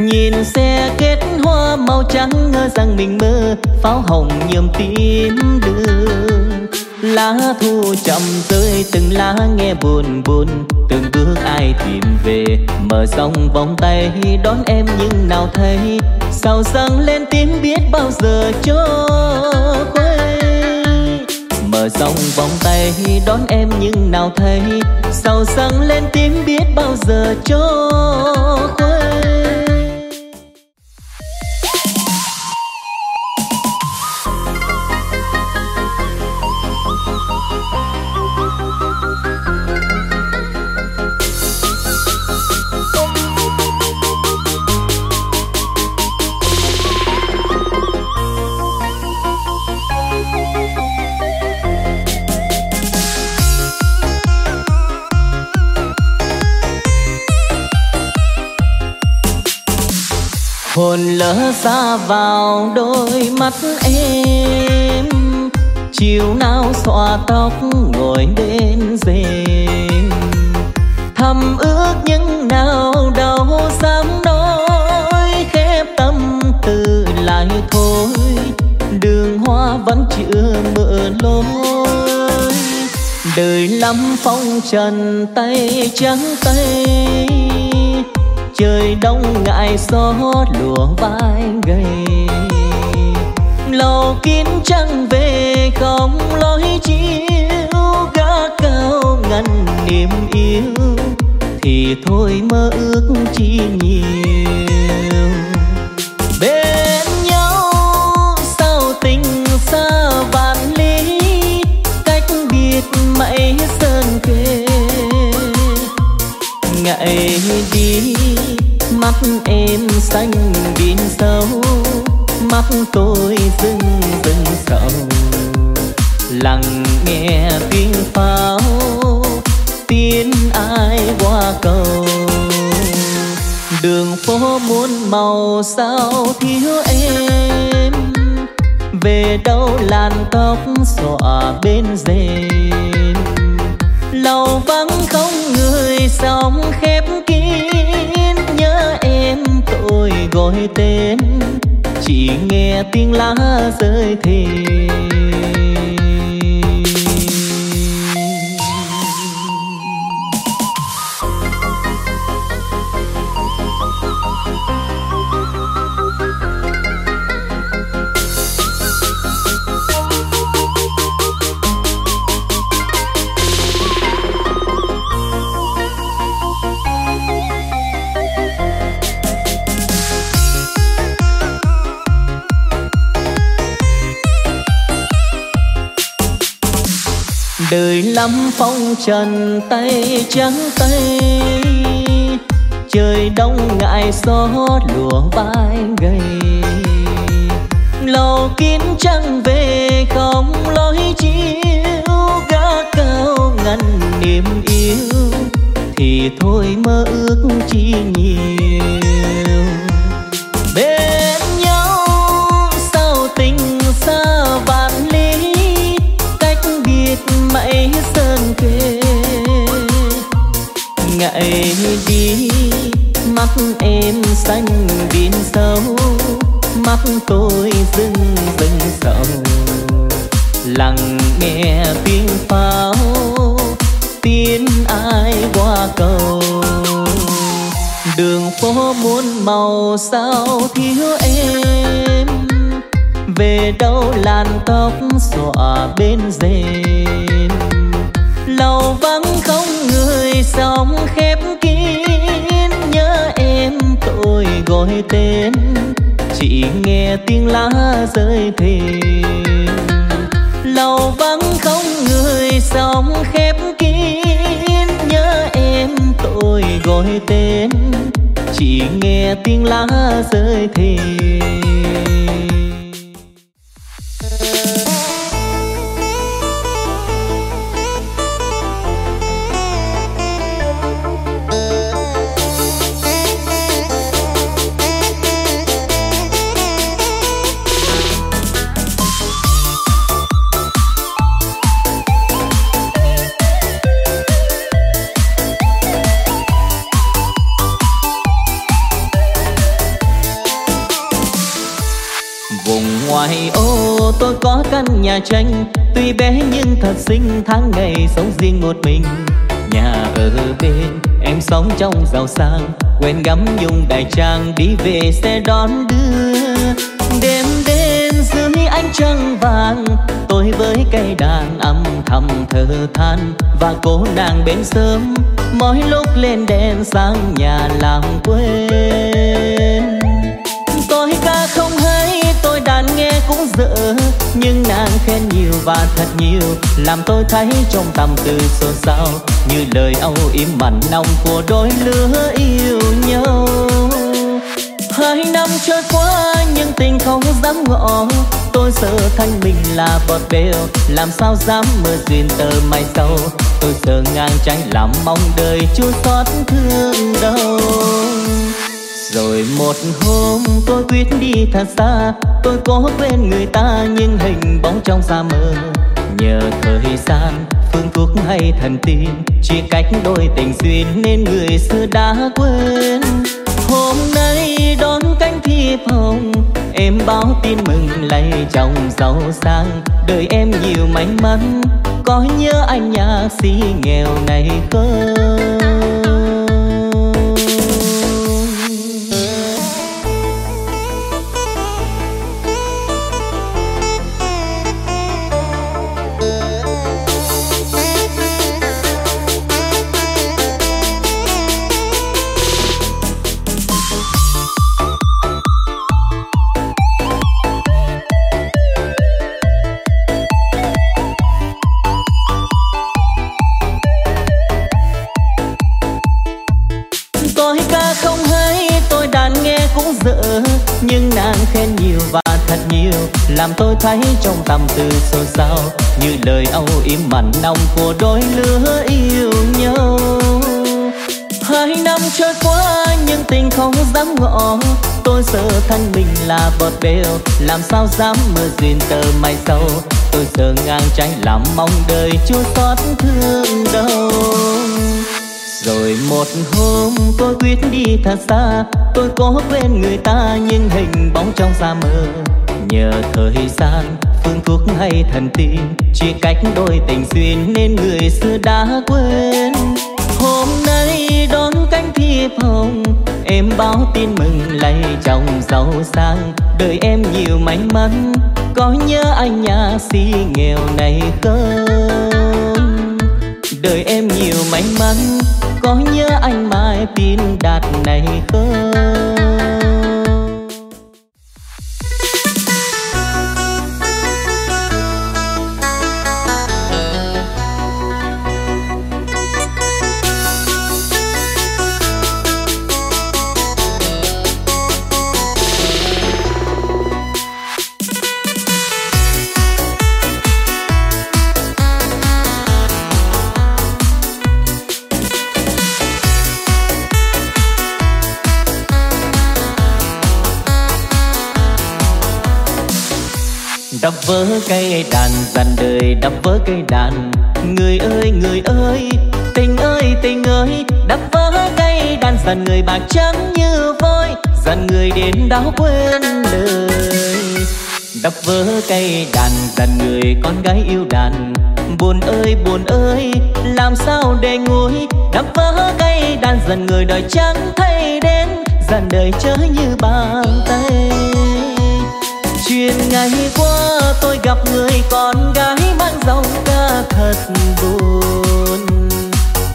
Nhìn xe kết hoa màu trắng, ngỡ rằng mình mơ. Pháo hồng nhuộm tím đường. Lá thu chậm rơi, từng lá nghe buồn buồn. Từng bước ai tìm về, mở rộng vòng tay. Đón em nhưng nào thấy, sao dâng lên tiếng biết bao giờ cho qua mở rộng vòng tay đón em nhưng nào thấy. Sầu sắng lên tim biết bao giờ cho ta lỡ xa vào đôi mắt em. Chiều nào xõa tóc ngồi bên rèm. Thầm ước những nào đâu dám nói, khép tâm tư lại thôi. Đường hoa vẫn chưa mở lối. Đời lắm phong trần tay trắng tay trời đông ngại gió lùa vai gầy. Lầu kín trăng về không lối chiếu gác cao ngăn niềm yêu. Thì thôi mơ ước chi nhiều. Bên nhau sao tình xa vạn lý, cách biệt mấy sơn kề ngại đi. Mắt em xanh biển sâu, mắt tôi dưng dưng sầu. Lặng nghe tiếng pháo, tiếng ai qua cầu. Đường phố muôn màu sao thiếu em. Về đâu làn tóc xõa bên rèm. Lâu vắng sóng khép kín nhớ em tôi gọi tên. Chỉ nghe tiếng lá rơi thề. Lắm phong trần tay trắng tay. Trời đông ngại gió lùa vai gầy. Lầu kín trăng về không lối chiếu. Gác cao ngăn niềm yêu. Thì thôi mơ ước chi nhiều. Mãi sơn kề ngại đi mắt em xanh biển sâu, mắt tôi rưng rưng sầu. Lặng nghe tiếng pháo tin ai qua cầu. Đường phố muôn màu sao thiếu em, về đâu làn tóc xõa bên rền lầu vắng không người sống khép kín. Nhớ em tôi gọi tên, chỉ nghe tiếng lá rơi thềm. Lầu vắng không người sống khép kín. Nhớ em tôi gọi tên, chỉ nghe tiếng lá rơi thềm. Nhà tranh. Tuy bé nhưng thật xinh, tháng ngày sống riêng một mình. Nhà ở bên, em sống trong giàu sang. Quên gắm nhung đại trang đi về xe đón đưa. Đêm đến dưới ánh trăng vàng. Tôi với cây đàn âm thầm thở than. Và cô nàng bên sớm, mỗi lúc lên đèn sang nhà làm quên khen nhiều và thật nhiều, làm tôi thấy trong tâm tư xôn xao, như lời âu yếm mặn nồng của đôi lứa yêu nhau. Hai năm trôi qua, nhưng tình không dám ngỏ, tôi sợ thanh mình là bọt bèo, làm sao dám mơ duyên tờ mai sau tôi sợ ngang trái làm mong đời chúa xót thương đâu rồi một hôm tôi quyết đi thật xa Tôi có quên người ta nhưng hình bóng trong xa mơ Nhờ thời gian, phương thuốc hay thần tiên Chỉ cách đôi tình duyên nên người xưa đã quên. Hôm nay đón cánh thiệp hồng Em báo tin mừng lấy chồng giàu sang. Đời em nhiều may mắn Có nhớ anh nhà sĩ nghèo này không? Dỡ. Nhưng nàng khen nhiều và thật nhiều, làm tôi thấy trong tâm tư xôn xao. Như lời âu yếm mặn nồng của đôi lứa yêu nhau. Hai năm trôi qua, nhưng tình không dám ngỏ. Tôi sợ thân mình là bọt bèo, làm sao dám mơ duyên tờ mai sau. Tôi sợ ngang trái làm mong đời chúa xót thương đâu rồi một hôm tôi quyết đi thật xa, tôi có quên người ta nhưng hình bóng trong xa mơ nhờ thời gian, phương thuốc hay thần tiên, chỉ cách đôi tình duyên nên người xưa đã quên. Hôm nay đón cánh thiệp hồng em báo tin mừng lấy chồng giàu sang. Đời em nhiều may mắn, có nhớ anh nhà si nghèo này không? Đời em nhiều may mắn có nhớ anh mai tin đạt này không? Vỡ cây đàn, dàn đời đập vỡ cây đàn. Người ơi người ơi, tình ơi tình ơi đập vỡ cây đàn. Dàn người bạc trắng như vôi dàn người đến đau quên đời đập vỡ cây đàn, dàn người con gái yêu đàn. Buồn ơi buồn ơi, làm sao để nguôi đập vỡ cây đàn, dàn người đòi trắng thay đến dàn đời chớ như bàn tay chuyện ngày qua tôi gặp người con gái mang giọng ca thật buồn.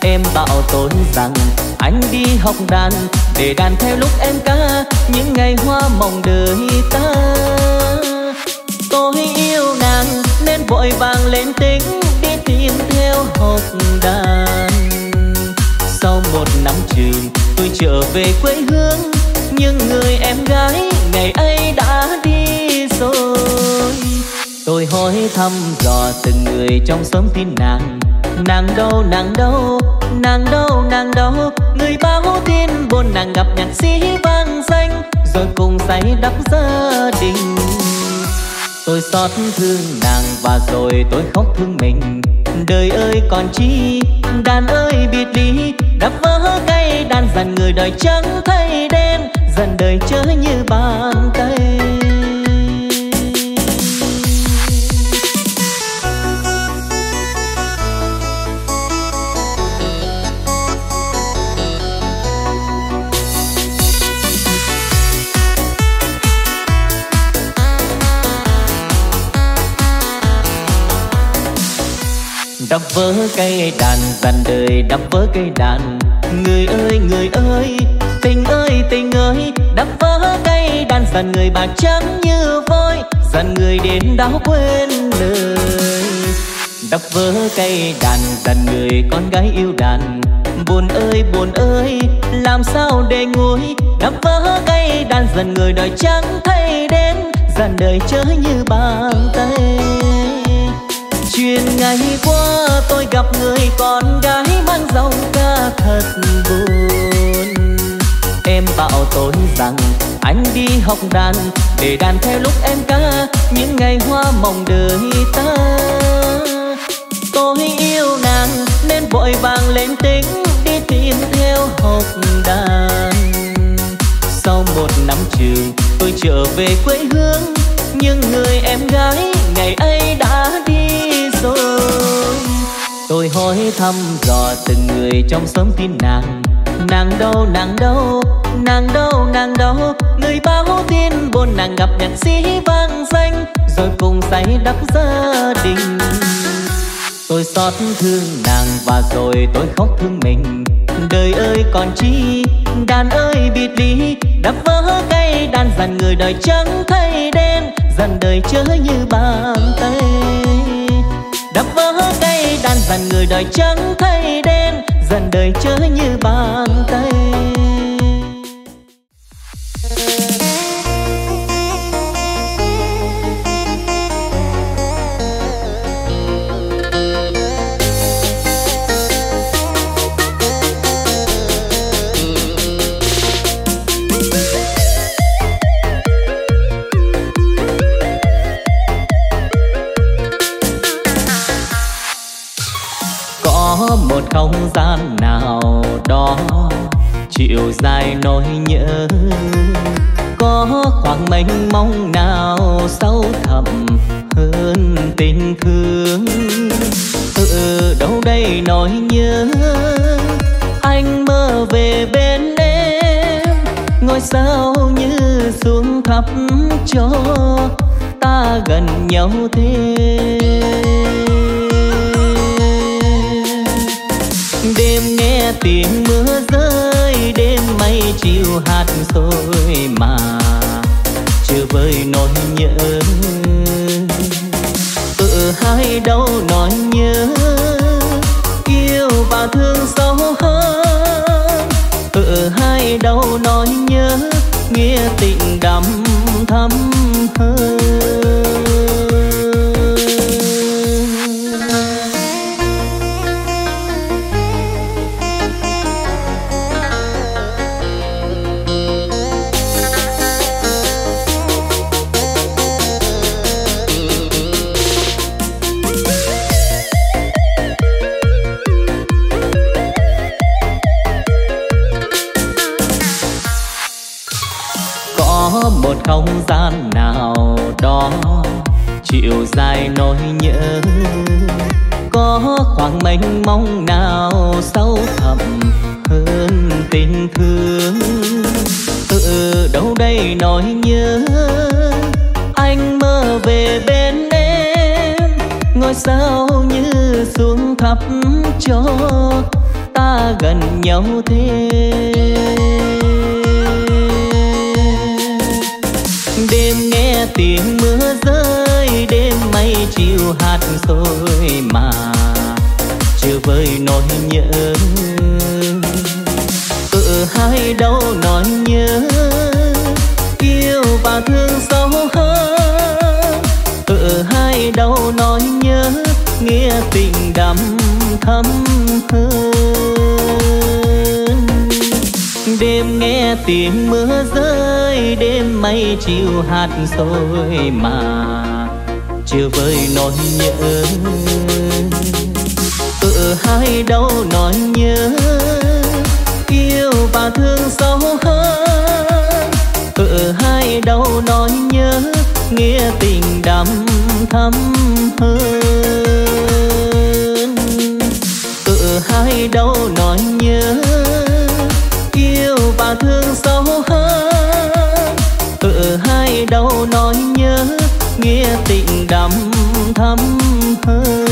Em bảo tôi rằng anh đi học đàn, để đàn theo lúc em ca, những ngày hoa mộng đời ta. Tôi yêu nàng nên vội vàng lên tính đi tìm theo học đàn. Sau một năm trường, tôi trở về quê hương, nhưng người em gái ngày ấy đã đi tôi hỏi thăm dò từng người trong xóm tin nàng. Nàng đâu nàng đâu nàng đâu nàng đâu người báo tin buồn nàng gặp nhạc sĩ vang danh, rồi cùng say đắp gia đình. Tôi xót thương nàng và rồi tôi khóc thương mình. Đời ơi còn chi, đàn ơi biệt ly đắp vỡ cây đàn dần người đời trắng thay đen, dần đời chớ như bàn tay. Vỡ cây đàn dần đời đập vỡ cây đàn. Người ơi người ơi, tình ơi tình ơi đập vỡ cây đàn. Dần người bạc trắng như vôi dần người đến đau quên lời. Đập vỡ cây đàn dần người con gái yêu đàn. Buồn ơi buồn ơi, làm sao để nguôi đập vỡ cây đàn dần người đời trắng thay đến dần đời chớ như bàn tay chuyện ngày qua tôi gặp người con gái mang dòng ca thật buồn. Em bảo tôi rằng anh đi học đàn, để đàn theo lúc em ca, những ngày hoa mộng đời ta. Tôi yêu nàng nên vội vàng lên tính đi tìm theo học đàn. Sau một năm trường, tôi trở về quê hương, nhưng người em gái ngày ấy tôi hỏi thăm dò từng người trong xóm tin nàng. Nàng đâu nàng đâu nàng đâu nàng đâu người báo tin buồn nàng gặp nhạc sĩ vang danh, rồi cùng say đắp gia đình. Tôi xót thương nàng và rồi tôi khóc thương mình. Đời ơi còn chi, đàn ơi biệt ly đắp vỡ cây đàn dần người đời trắng thay đen dần đời chớ như bàn tay đập vỡ cây đàn dần người đời trắng thay đen, dần đời chớ như bàn tay. Dài nỗi nhớ. Có khoảng mênh mông nào sâu thẳm hơn tình thương? Ừ, đâu đây nỗi nhớ? Anh mơ về bên em ngôi sao như xuống thấp cho ta gần nhau thêm. Đêm nghe tiếng mưa rơi, đêm mây chiều hạt sôi mà chưa vơi nỗi nhớ. Tự hai đâu nói nhớ, yêu và thương sâu hơn. Tự hai đâu nói nhớ, nghĩa tình đậm thắm hơn mênh mông nào sâu thẳm hơn tình thương. Tự đâu đây nỗi nhớ, anh mơ về bên em. Ngôi sao như xuống thấp cho ta gần nhau thêm đêm nghe tiếng mưa rơi, đêm mây chiều hạt rồi mà chưa vơi nỗi nhớ. Ở hai đâu nói nhớ, yêu và thương sâu hơn ở hai đâu nói nhớ, nghĩa tình đậm thắm hơn. Đêm nghe tiếng mưa rơi, đêm mây chiều hạt sôi mà chưa vơi nỗi nhớ hai đâu nói nhớ. Yêu và thương sâu hơn ở hai đâu nói nhớ, nghĩa tình đậm thắm hơn. Ở hai đâu nói nhớ, yêu và thương sâu hơn ở hai đâu nói nhớ, nghĩa tình đậm thắm hơn.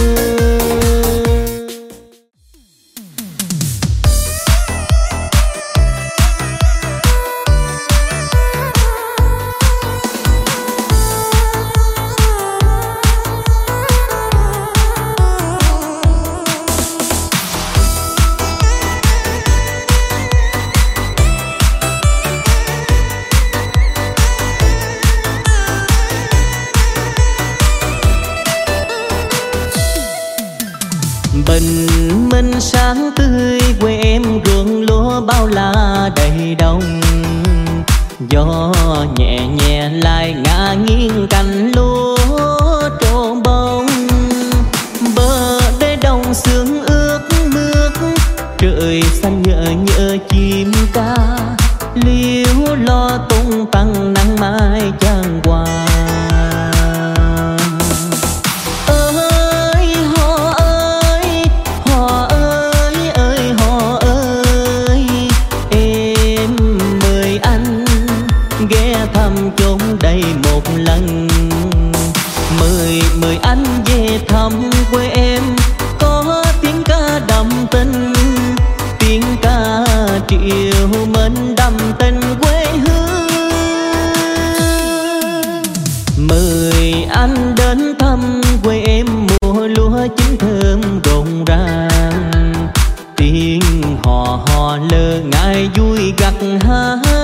anh đến thăm quê em mùa lúa chín thơm rộn ràng. Tiếng hò hò lơ ngại vui gặt hát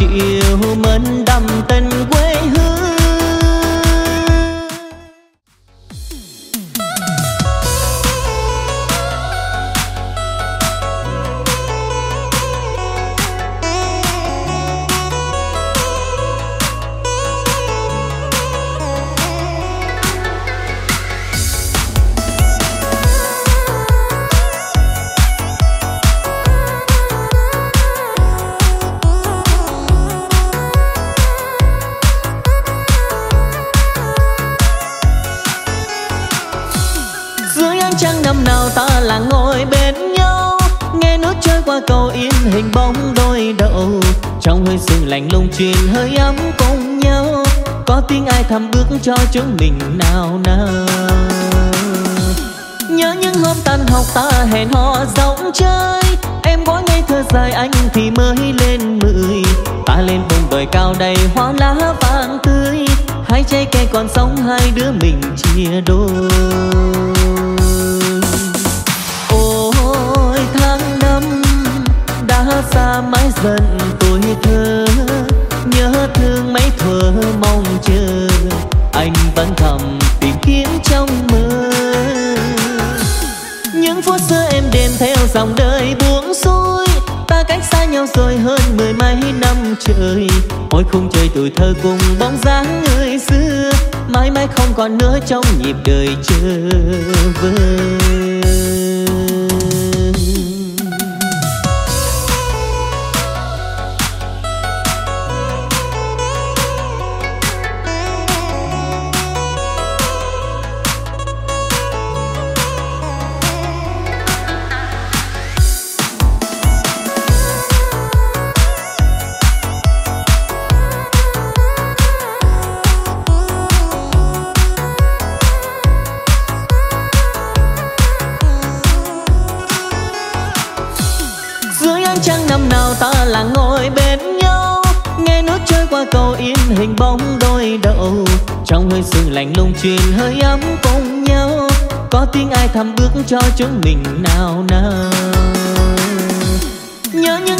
ca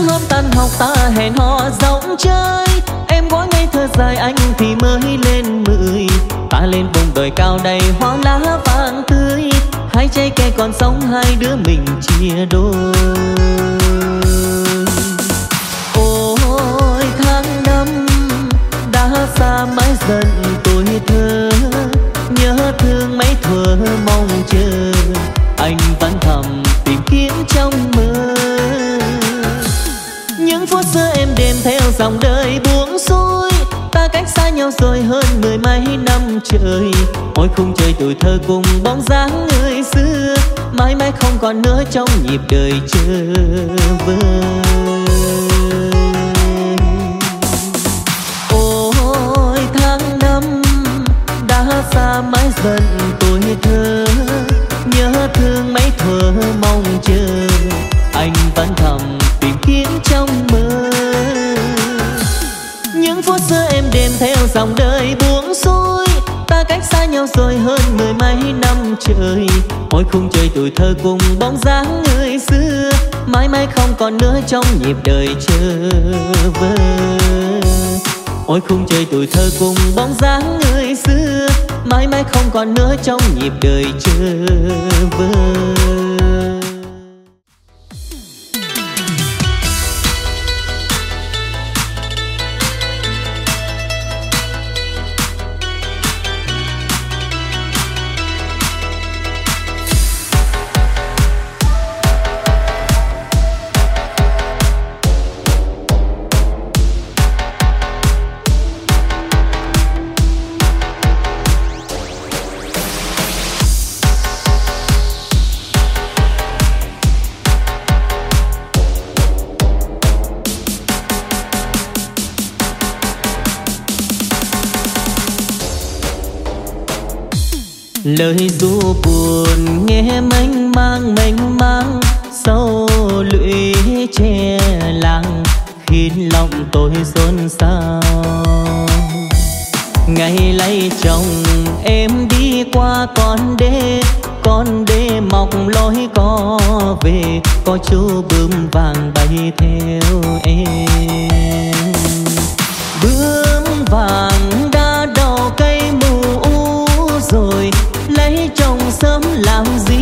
sáng hôm tan học ta hẹn hò rong chơi. Em gói ngây thơ dài anh thì mới lên mười. Ta lên vùng đồi cao đầy hoa lá vàng tươi. Hai trái cây còn sống, hai đứa mình chia đôi. Xa mãi dần tuổi thơ. Nhớ thương mấy thuở mong chờ. Anh vẫn thầm tìm kiếm trong mơ những phút xưa em đêm theo dòng đời buông xuôi. Ta cách xa nhau rồi hơn mười mấy năm trời. Ôi khung trời tuổi thơ cùng bóng dáng người xưa. Mãi mãi không còn nữa trong nhịp đời chờ vơi. Xa mãi dần tuổi thơ. Nhớ thương mấy thuở mong chờ. Theo dòng đời buông xuôi, ta cách xa nhau rồi hơn mười mấy năm trời. Ôi khung trời tuổi thơ cùng bóng dáng người xưa, mãi mãi không còn nữa trong nhịp đời chờ vơi ôi khung trời tuổi thơ cùng bóng dáng người xưa, mãi mãi không còn nữa trong nhịp đời chờ vơi lời du buồn nghe mênh mang mênh mang. Sâu lũy che làng khiến lòng tôi xôn xao. Ngày lấy chồng, em đi qua con đê con đê mọc lối có về, có chú bướm vàng bay theo em. Bướm vàng sớm làm gì?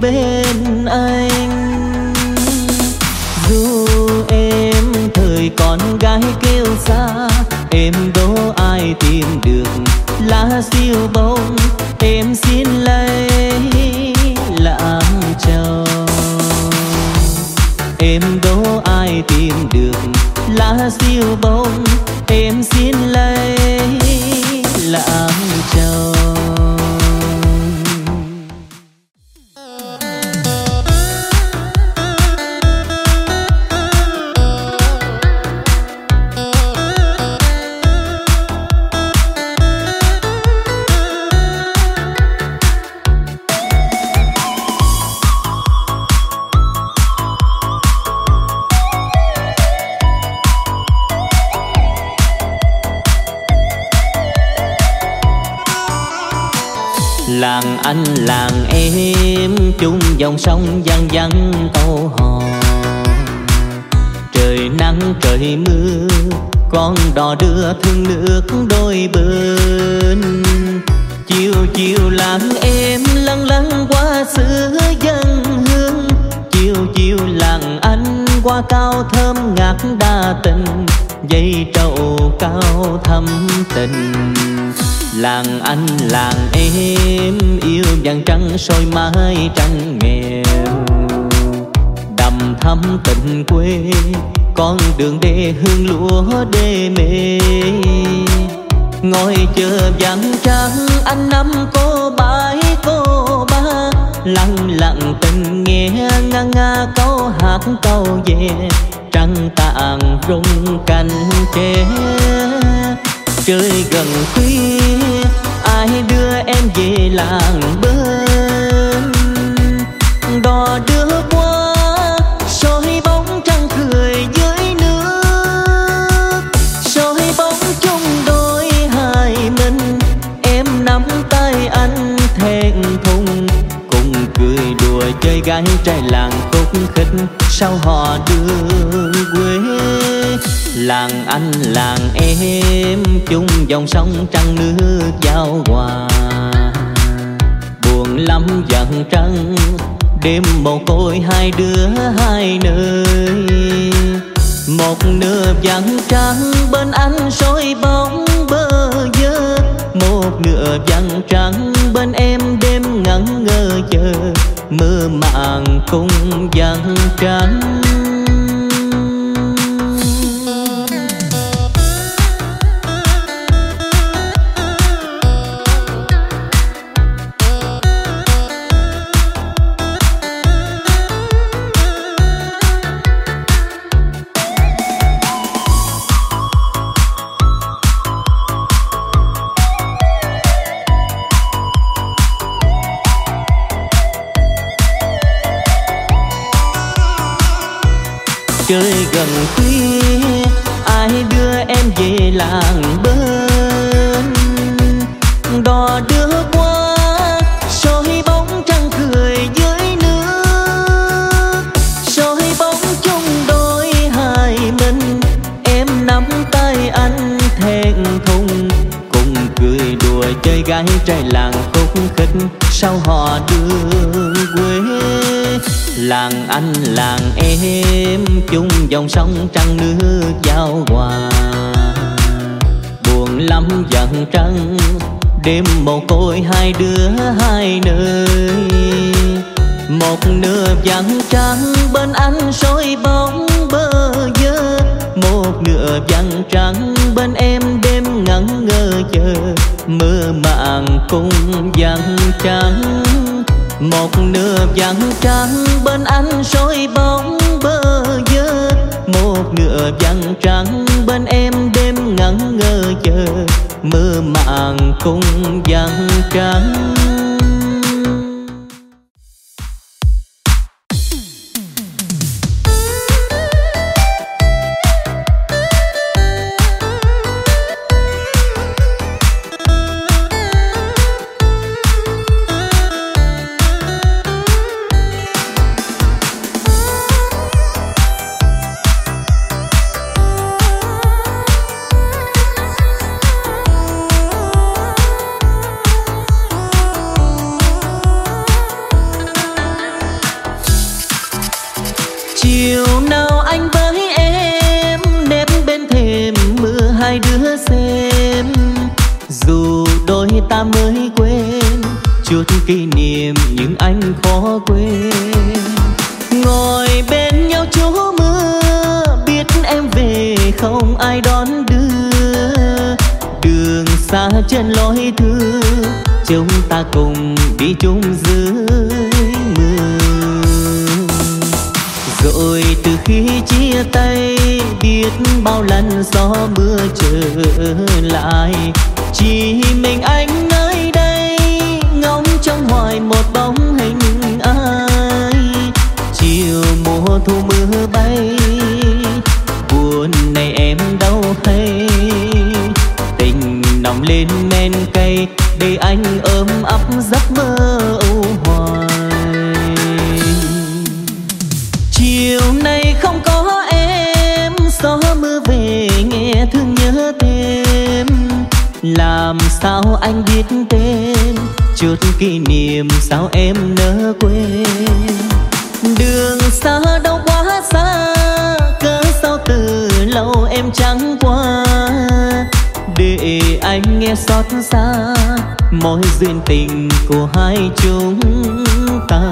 Bên anh. Dù em thời con gái kêu xa, em đâu ai tìm được lá siêu bông. Em xin lấy làm chồng. Em đâu ai tìm được lá siêu bông. về, trăng tàn rung cành tre trời gần khuya, ai đưa em về làng bên? Đò đưa qua, soi bóng trăng cười dưới nước. Soi bóng chung đôi hai mình, em nắm tay anh thẹn thùng. Cùng cười đùa chơi gái trai làng khúc khích sao họ đường quê? Làng anh, làng em, chung dòng sông trăng nước giao hòa. Buồn lắm giận trăng, đêm mồ côi hai đứa hai nơi. Một nửa vắng trắng bên anh soi bóng bơ vơ. Một nửa vắng trắng bên em đêm ngẩn ngơ chờ mơ màng cùng vắng trắng anh làng em, chung dòng sông trăng nước giao hòa. Buồn lắm giận trăng, đêm mồ côi hai đứa hai nơi. Một nửa vắng trắng bên anh soi bóng bơ vơ. Một nửa vắng trắng bên em đêm ngẩn ngơ chờ. Mưa màng cùng vắng trắng một nửa vàng trắng, bên anh soi bóng bơ vơ. Một nửa vàng trắng, bên em đêm ngẩn ngơ chờ mơ màng cùng vàng trắng. kỷ niệm những anh khó quên. Ngồi bên nhau chỗ mưa biết em về không ai đón đưa. Đường xa trên lối thư chúng ta cùng đi chung dưới mưa. Rồi từ khi chia tay, biết bao lần gió mưa trở lại. Chỉ mình anh gọi một bóng hình ai? Chiều mùa thu mưa bay, buồn này em đâu hay? Tình nồng lên men cây để anh ôm ấp giấc mơ âu hoài. Chiều nay không có em, gió mưa về nghe thương nhớ thêm. Làm sao anh biết tên? chút kỷ niệm sao em nỡ quên? Đường xa đâu quá xa, cớ sao từ lâu em chẳng qua? Để anh nghe xót xa mối duyên tình của hai chúng ta.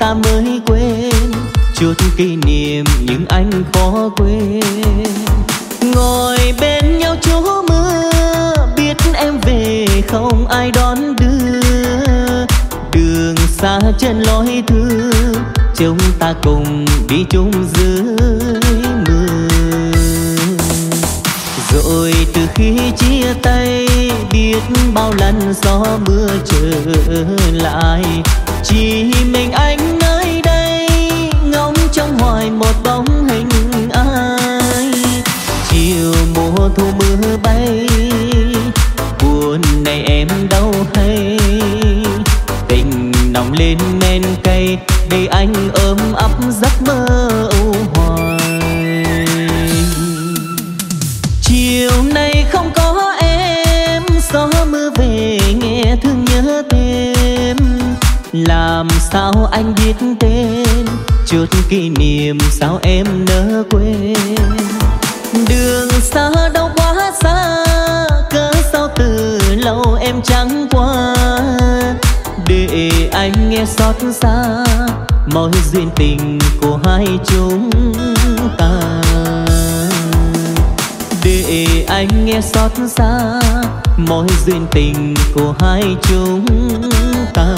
ta mới quên chút kỷ niệm những anh khó quên. Ngồi bên nhau chỗ mưa biết em về không ai đón đưa. Đường xa trên lối thương chúng ta cùng đi chung dưới mưa. Rồi từ khi chia tay, biết bao lần gió mưa trở lại. Chỉ mình hoài một bóng hình ai. Chiều mùa thu mưa bay, buồn này em đâu hay? Tình nồng lên men cay để anh ôm ấp giấc mơ âu hoài. Chiều nay không có em, gió mưa về nghe thương nhớ tên làm sao anh biết tên? Chút kỷ niệm sao em nỡ quên? Đường xa đâu quá xa, cớ sao từ lâu em chẳng qua? Để anh nghe xót xa, mọi duyên tình của hai chúng ta. Để anh nghe xót xa, mọi duyên tình của hai chúng ta.